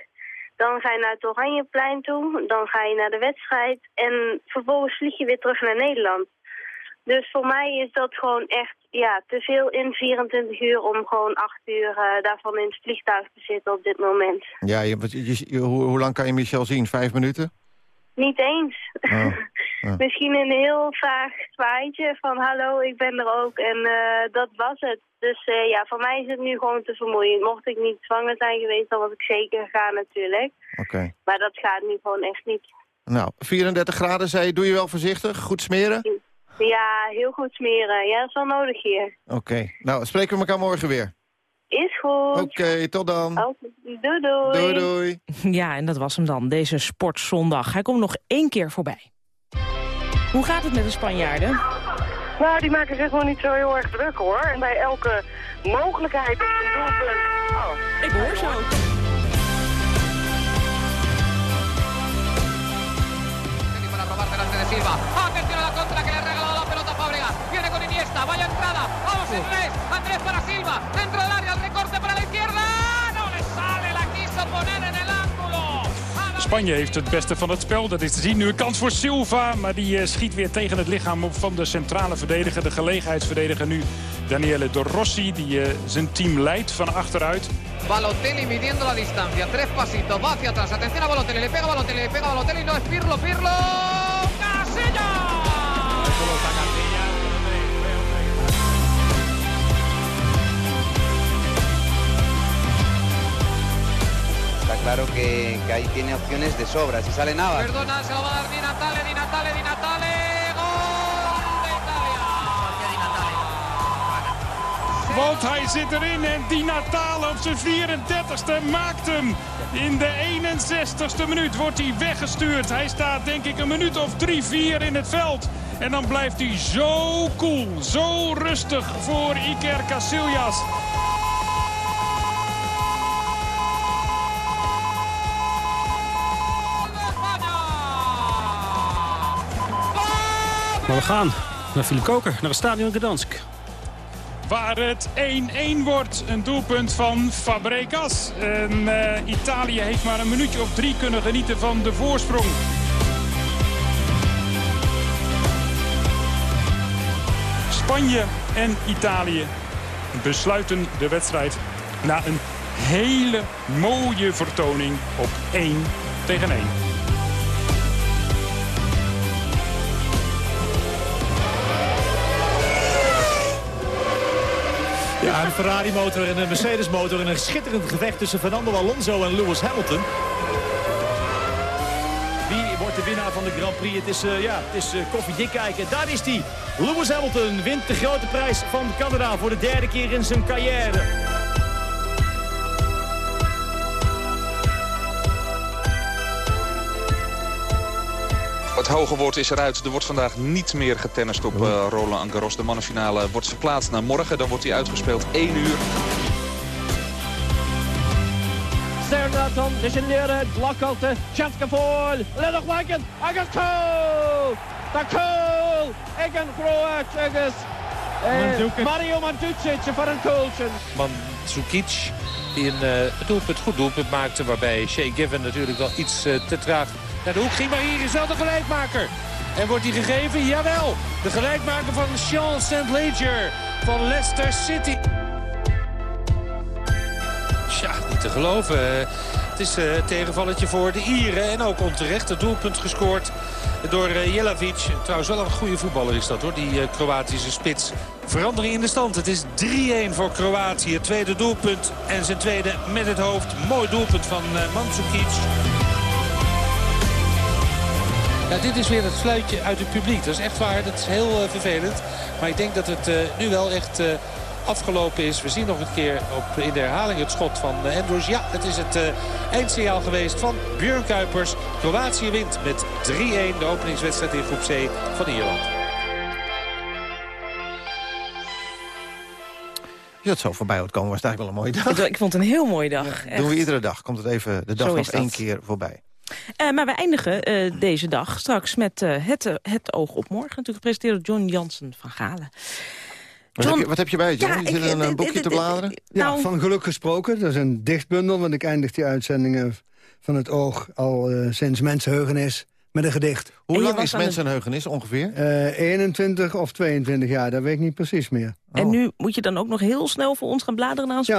Dan ga je naar het Oranjeplein toe. Dan ga je naar de wedstrijd. En vervolgens vlieg je weer terug naar Nederland. Dus voor mij is dat gewoon echt ja, te veel in 24 uur om gewoon acht uur eh, daarvan in het vliegtuig te zitten op dit moment. Ja, je, je- je- hoe, hoe lang kan je Michel zien? Vijf minuten? Niet eens. Oh, oh. Misschien een heel vaag zwaaitje van hallo, ik ben er ook en eh, dat was het. Dus eh, ja, voor mij is het nu gewoon te vermoeiend. Mocht ik niet zwanger zijn geweest, dan was ik zeker gegaan natuurlijk. Oké. Maar dat gaat nu gewoon echt niet. Nou, 34 graden, zei je, doe je wel voorzichtig? Goed smeren? Ja, heel goed smeren. Ja, dat is wel nodig hier. Oké. Nou, spreken we elkaar morgen weer. Is goed. Oké, tot dan. Oké, Doei doei. Doei, doei. Ja, en dat was hem dan, deze sportzondag. Hij komt nog één keer voorbij. Hoe gaat het met de Spanjaarden? Nou, die maken zich gewoon niet zo heel erg druk hoor. En bij elke mogelijkheid op een doelpunt... Oh. Ik hoor zo. para probar delante de Silva. Atención a la contra Iniesta, vaya entrada. Vamos Andrés, Andrés para Silva. Dentro del área, el recorte para la izquierda. No le sale, la quiso poner en el ángulo. Spanje heeft het beste van het spel. Dat is te zien. Nu een kans voor Silva. Maar die eh, schiet weer tegen het lichaam op van de centrale verdediger. De gelegenheidsverdediger nu Daniele De Rossi. Die eh, zijn team leidt van achteruit. Balotelli midiendo la distancia. Tres pasitos, va hacia atrás. Atención a Balotelli, le pega a Balotelli, le pega a Balotelli. No es Pirlo, Pirlo. ¡Casilla! Está claro que, que ahí tiene opciones de sobra. Si sale Navas. Perdona, se lo va a dar Di Natale, Di Natale, Di Natale. Gol de Italia. Want hij zit erin en Di Natale op zijn 34ste maakt hem. In de 61ste minuut wordt hij weggestuurd. Hij staat denk ik een minuut of 3-4 in het veld. En dan blijft hij zo cool, zo rustig voor Iker Casillas. Maar we gaan naar Philip Koker, naar het stadion Gdansk. Waar het 1-1 wordt. Een doelpunt van Fabregas. En eh, Italië heeft maar een minuutje of drie kunnen genieten van de voorsprong. Spanje en Italië besluiten de wedstrijd na een hele mooie vertoning op 1 tegen 1. Ja, een Ferrari-motor en een Mercedes-motor en een schitterend gevecht tussen Fernando Alonso en Lewis Hamilton. Wie wordt de winnaar van de Grand Prix? Het is, eh, ja, het is uh, koffiedik kijken. Daar is hij. Lewis Hamilton wint de grote prijs van Canada voor de derde keer in zijn carrière. Hoge woord is eruit. Er wordt vandaag niet meer getennist op uh, Roland Garros. De mannenfinale wordt verplaatst naar morgen. Dan wordt hij uitgespeeld 1 uur. Sernaton, degenereerd, blokkalte, Tjatskavool, Agus Kool, de Kool, Egen Kroat, Agus, eh, Mario Mandzukic voor een kooltje. Mandzukic, die een uh, doelpunt, goed doelpunt maakte, waarbij Shea Given natuurlijk wel iets uh, te traag naar de hoek ging. Maar hier is wel de gelijkmaker. En wordt die gegeven? Jawel, de gelijkmaker van Sean St. Leger van Leicester City. Tja, niet te geloven. Het is een uh, tegenvalletje voor de Ieren. En ook onterecht het doelpunt gescoord door uh, Jelavic. Trouwens wel een goede voetballer is dat hoor, die uh, Kroatische spits. Verandering in de stand. Het is 3-1 voor Kroatië. Tweede doelpunt en zijn tweede met het hoofd. Mooi doelpunt van Mandzukic. Ja, dit is weer het fluitje uit het publiek. Dat is echt waar, dat is heel vervelend. Maar ik denk dat het nu wel echt afgelopen is. We zien nog een keer op, in de herhaling het schot van uh, Andrews. Ja, het is het uh, eindsignaal geweest van Björn Kuipers. Kroatië wint met 3-1 de openingswedstrijd in groep C van Ierland. je dat zo voorbij hoort komen, was het eigenlijk wel een mooie dag. Ik vond het een heel mooie dag. Doen we iedere dag. Komt het even de dag Zo nog één keer voorbij. Eh, maar we eindigen eh, deze dag straks met eh, het, het oog op morgen. Natuurlijk gepresenteerd door John Jansen van Galen. Wat, heb je, wat heb je bij, John? Ja, je zit ik- in een eh, boekje te bladeren? Ja, Nou- van geluk gesproken. Dat is een dichtbundel, want ik eindig die uitzendingen van het oog al eh, sinds mensenheugenis met een gedicht. Hoe je lang is mensenheugenis ongeveer? Eh 21 of 22 jaar, dat weet ik niet precies meer. En nu moet je dan ook nog heel snel voor ons gaan bladeren naar een Ja,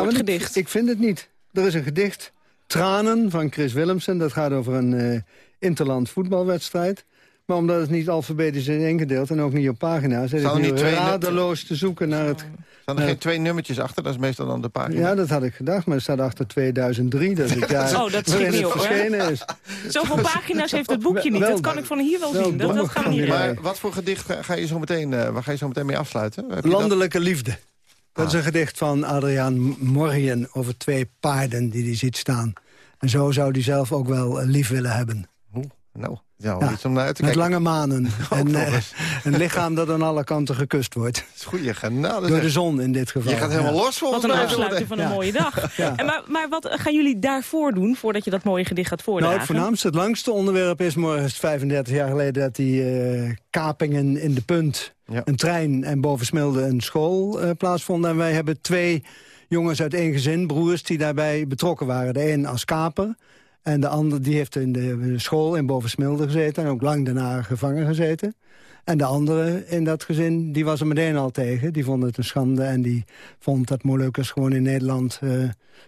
ik vind het niet. Er is een gedicht, Tranen, van Chris Willemsen. Dat gaat over een eh, interland voetbalwedstrijd. Maar omdat het niet alfabetisch is ingedeeld en ook niet op pagina's... is Staan het nu niet twee- radeloos te zoeken naar het... Staan er geen twee nummertjes achter? Dat is meestal dan de pagina. Ja, dat had ik gedacht, maar er staat achter 2003. Dat is het jaar Oh, dat waarin niet het op, verschenen is. Zoveel pagina's heeft het boekje niet. Wel- Dat kan ik van hier wel wel zien. Dat, dat gaan we niet. Maar wat voor gedicht ga je zo meteen, eh, waar ga je zo meteen mee afsluiten? Heb je dat? Landelijke liefde. Dat is een gedicht van Adriaan Morien over twee paarden die hij ziet staan. En zo zou hij zelf ook wel eh, lief willen hebben. Oeh, nou, ja, Ja, iets om naar uit te Met kijken. lange manen. en nog eh, een lichaam dat aan alle kanten gekust wordt. Goeie genade. Door de zon in dit geval. Je gaat helemaal ja. los volgens Wat een mij. afsluiting van een Ja. mooie dag. Ja. En maar, maar wat gaan jullie daarvoor doen, voordat je dat mooie gedicht gaat Nou, voordragen? het voornaamste, het langste onderwerp is morgen is het 35 jaar geleden... dat die eh, kapingen in de punt, Ja. een trein en boven Smilde een school eh, plaatsvonden. En wij hebben twee jongens uit één gezin, broers, die daarbij betrokken waren. De een als kaper en de ander die heeft in de school in Bovensmilde gezeten... en ook lang daarna gevangen gezeten. En de andere in dat gezin, die was er meteen al tegen. Die vond het een schande en die vond dat Molukkers gewoon in Nederland... eh,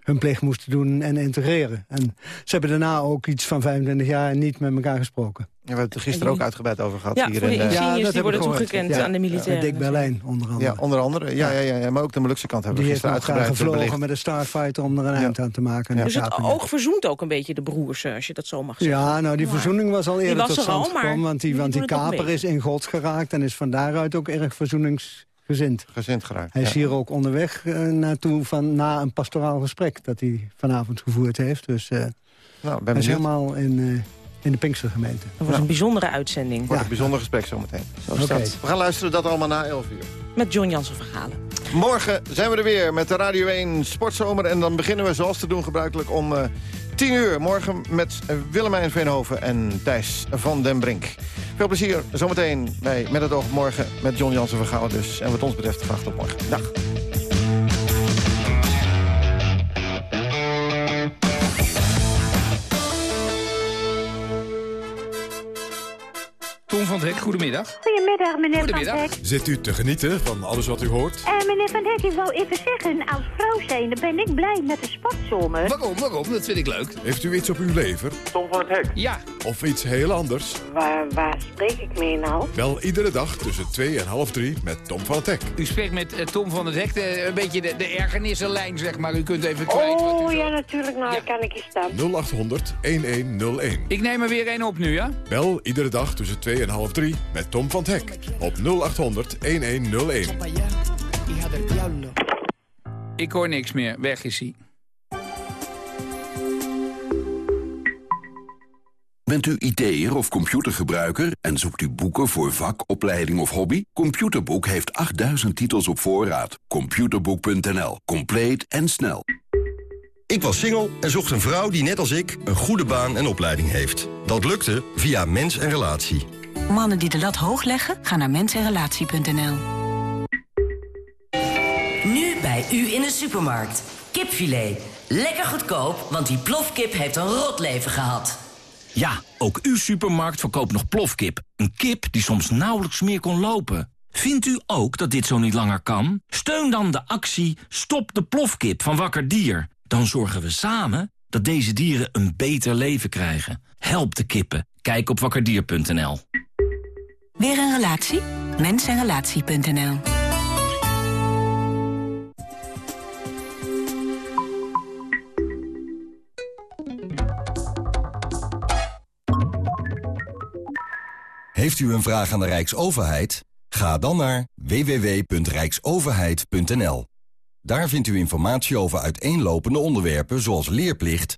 hun plicht moesten doen en integreren. En ze hebben daarna ook iets van 25 jaar niet met elkaar gesproken. Ja, we hebben het er gisteren ook uitgebreid over gehad. Ja, hier voor de in, eh, ingenieurs die heb worden ik gehoord. toegekend Ja. aan de militairen. Dick Berlijn, onder andere. ja, onder andere. Ja, ja. Ja, ja, maar ook de Molukse kant hebben Die we gisteren graag uitgebreid gevlogen belicht. met een Starfighter om er een eind aan te maken. Dus het oog verzoent ook een beetje de broers, eh, als je dat zo mag zeggen. Ja, nou die verzoening was al Die eerder was tot er stand maar gekomen. Want die, want die kaper is in God geraakt en is van daaruit ook erg verzoeningsgezind. Gezind geraakt. Hij is ja. hier ook onderweg eh, naartoe van, na een pastoraal gesprek dat hij vanavond gevoerd heeft. Dus eh, Nou, ben hij is helemaal in, eh, in de Pinkstergemeente. Dat was een bijzondere uitzending. Wordt een bijzonder gesprek zometeen. Zo dat. We gaan luisteren dat allemaal na 11 uur. Met John Jansen verhalen. Morgen zijn we er weer met de Radio 1 Sportzomer. En dan beginnen we zoals te doen gebruikelijk om eh 10 uur. Morgen met Willemijn Veenhoven en Thijs van den Brink. Veel plezier zometeen bij Met het oog morgen met John Jansen Vergouwen dus. En wat ons betreft wacht op morgen. Dag. Van het Hek, goedemiddag. Goedemiddag, meneer Van Goedemiddag. Dijk. Zit u te genieten van alles wat u hoort? Eh, meneer Van Dijk, ik wou even zeggen, als vrouw zijnde ben ik blij met de sportzomer. Waarom, waarom? Dat vind ik leuk. Heeft u iets op uw lever? Tom van het Hek. Ja. Of iets heel anders? Waar, waar spreek ik mee nou? Wel iedere dag tussen 2 en half 3 met Tom van het Hek. U spreekt met eh, Tom van het Hek, de- een beetje de, de ergernissenlijn, zeg maar. U kunt even kwijt wat u Oh, zo- ja, natuurlijk. Nou, kan ik je staan. 0800 1101. Ik neem er weer één op nu, ja? Bel iedere dag tussen 2 en half 3 met Tom van het Hek. Op 0800 1101. Ik hoor niks meer. Weg is hij. Bent u IT'er of computergebruiker en zoekt u boeken voor vak, opleiding of hobby? Computerboek heeft 8000 titels op voorraad. Computerboek.nl. Compleet en snel. Ik was single en zocht een vrouw die net als ik een goede baan en opleiding heeft. Dat lukte via Mens en Relatie. Mannen die de lat hoog leggen, gaan naar mensenrelatie.nl. Nu bij u in de supermarkt. Kipfilet. Lekker goedkoop, want die plofkip heeft een rot leven gehad. Ja, ook uw supermarkt verkoopt nog plofkip. Een kip die soms nauwelijks meer kon lopen. Vindt u ook dat dit zo niet langer kan? Steun dan de actie Stop de plofkip van Wakker Dier. Dan zorgen we samen dat deze dieren een beter leven krijgen. Help de kippen. Kijk op wakkerdier.nl. Weer een relatie? Mensenrelatie.nl Heeft u een vraag aan de Rijksoverheid? Ga dan naar www.rijksoverheid.nl. Daar vindt u informatie over uiteenlopende onderwerpen zoals leerplicht,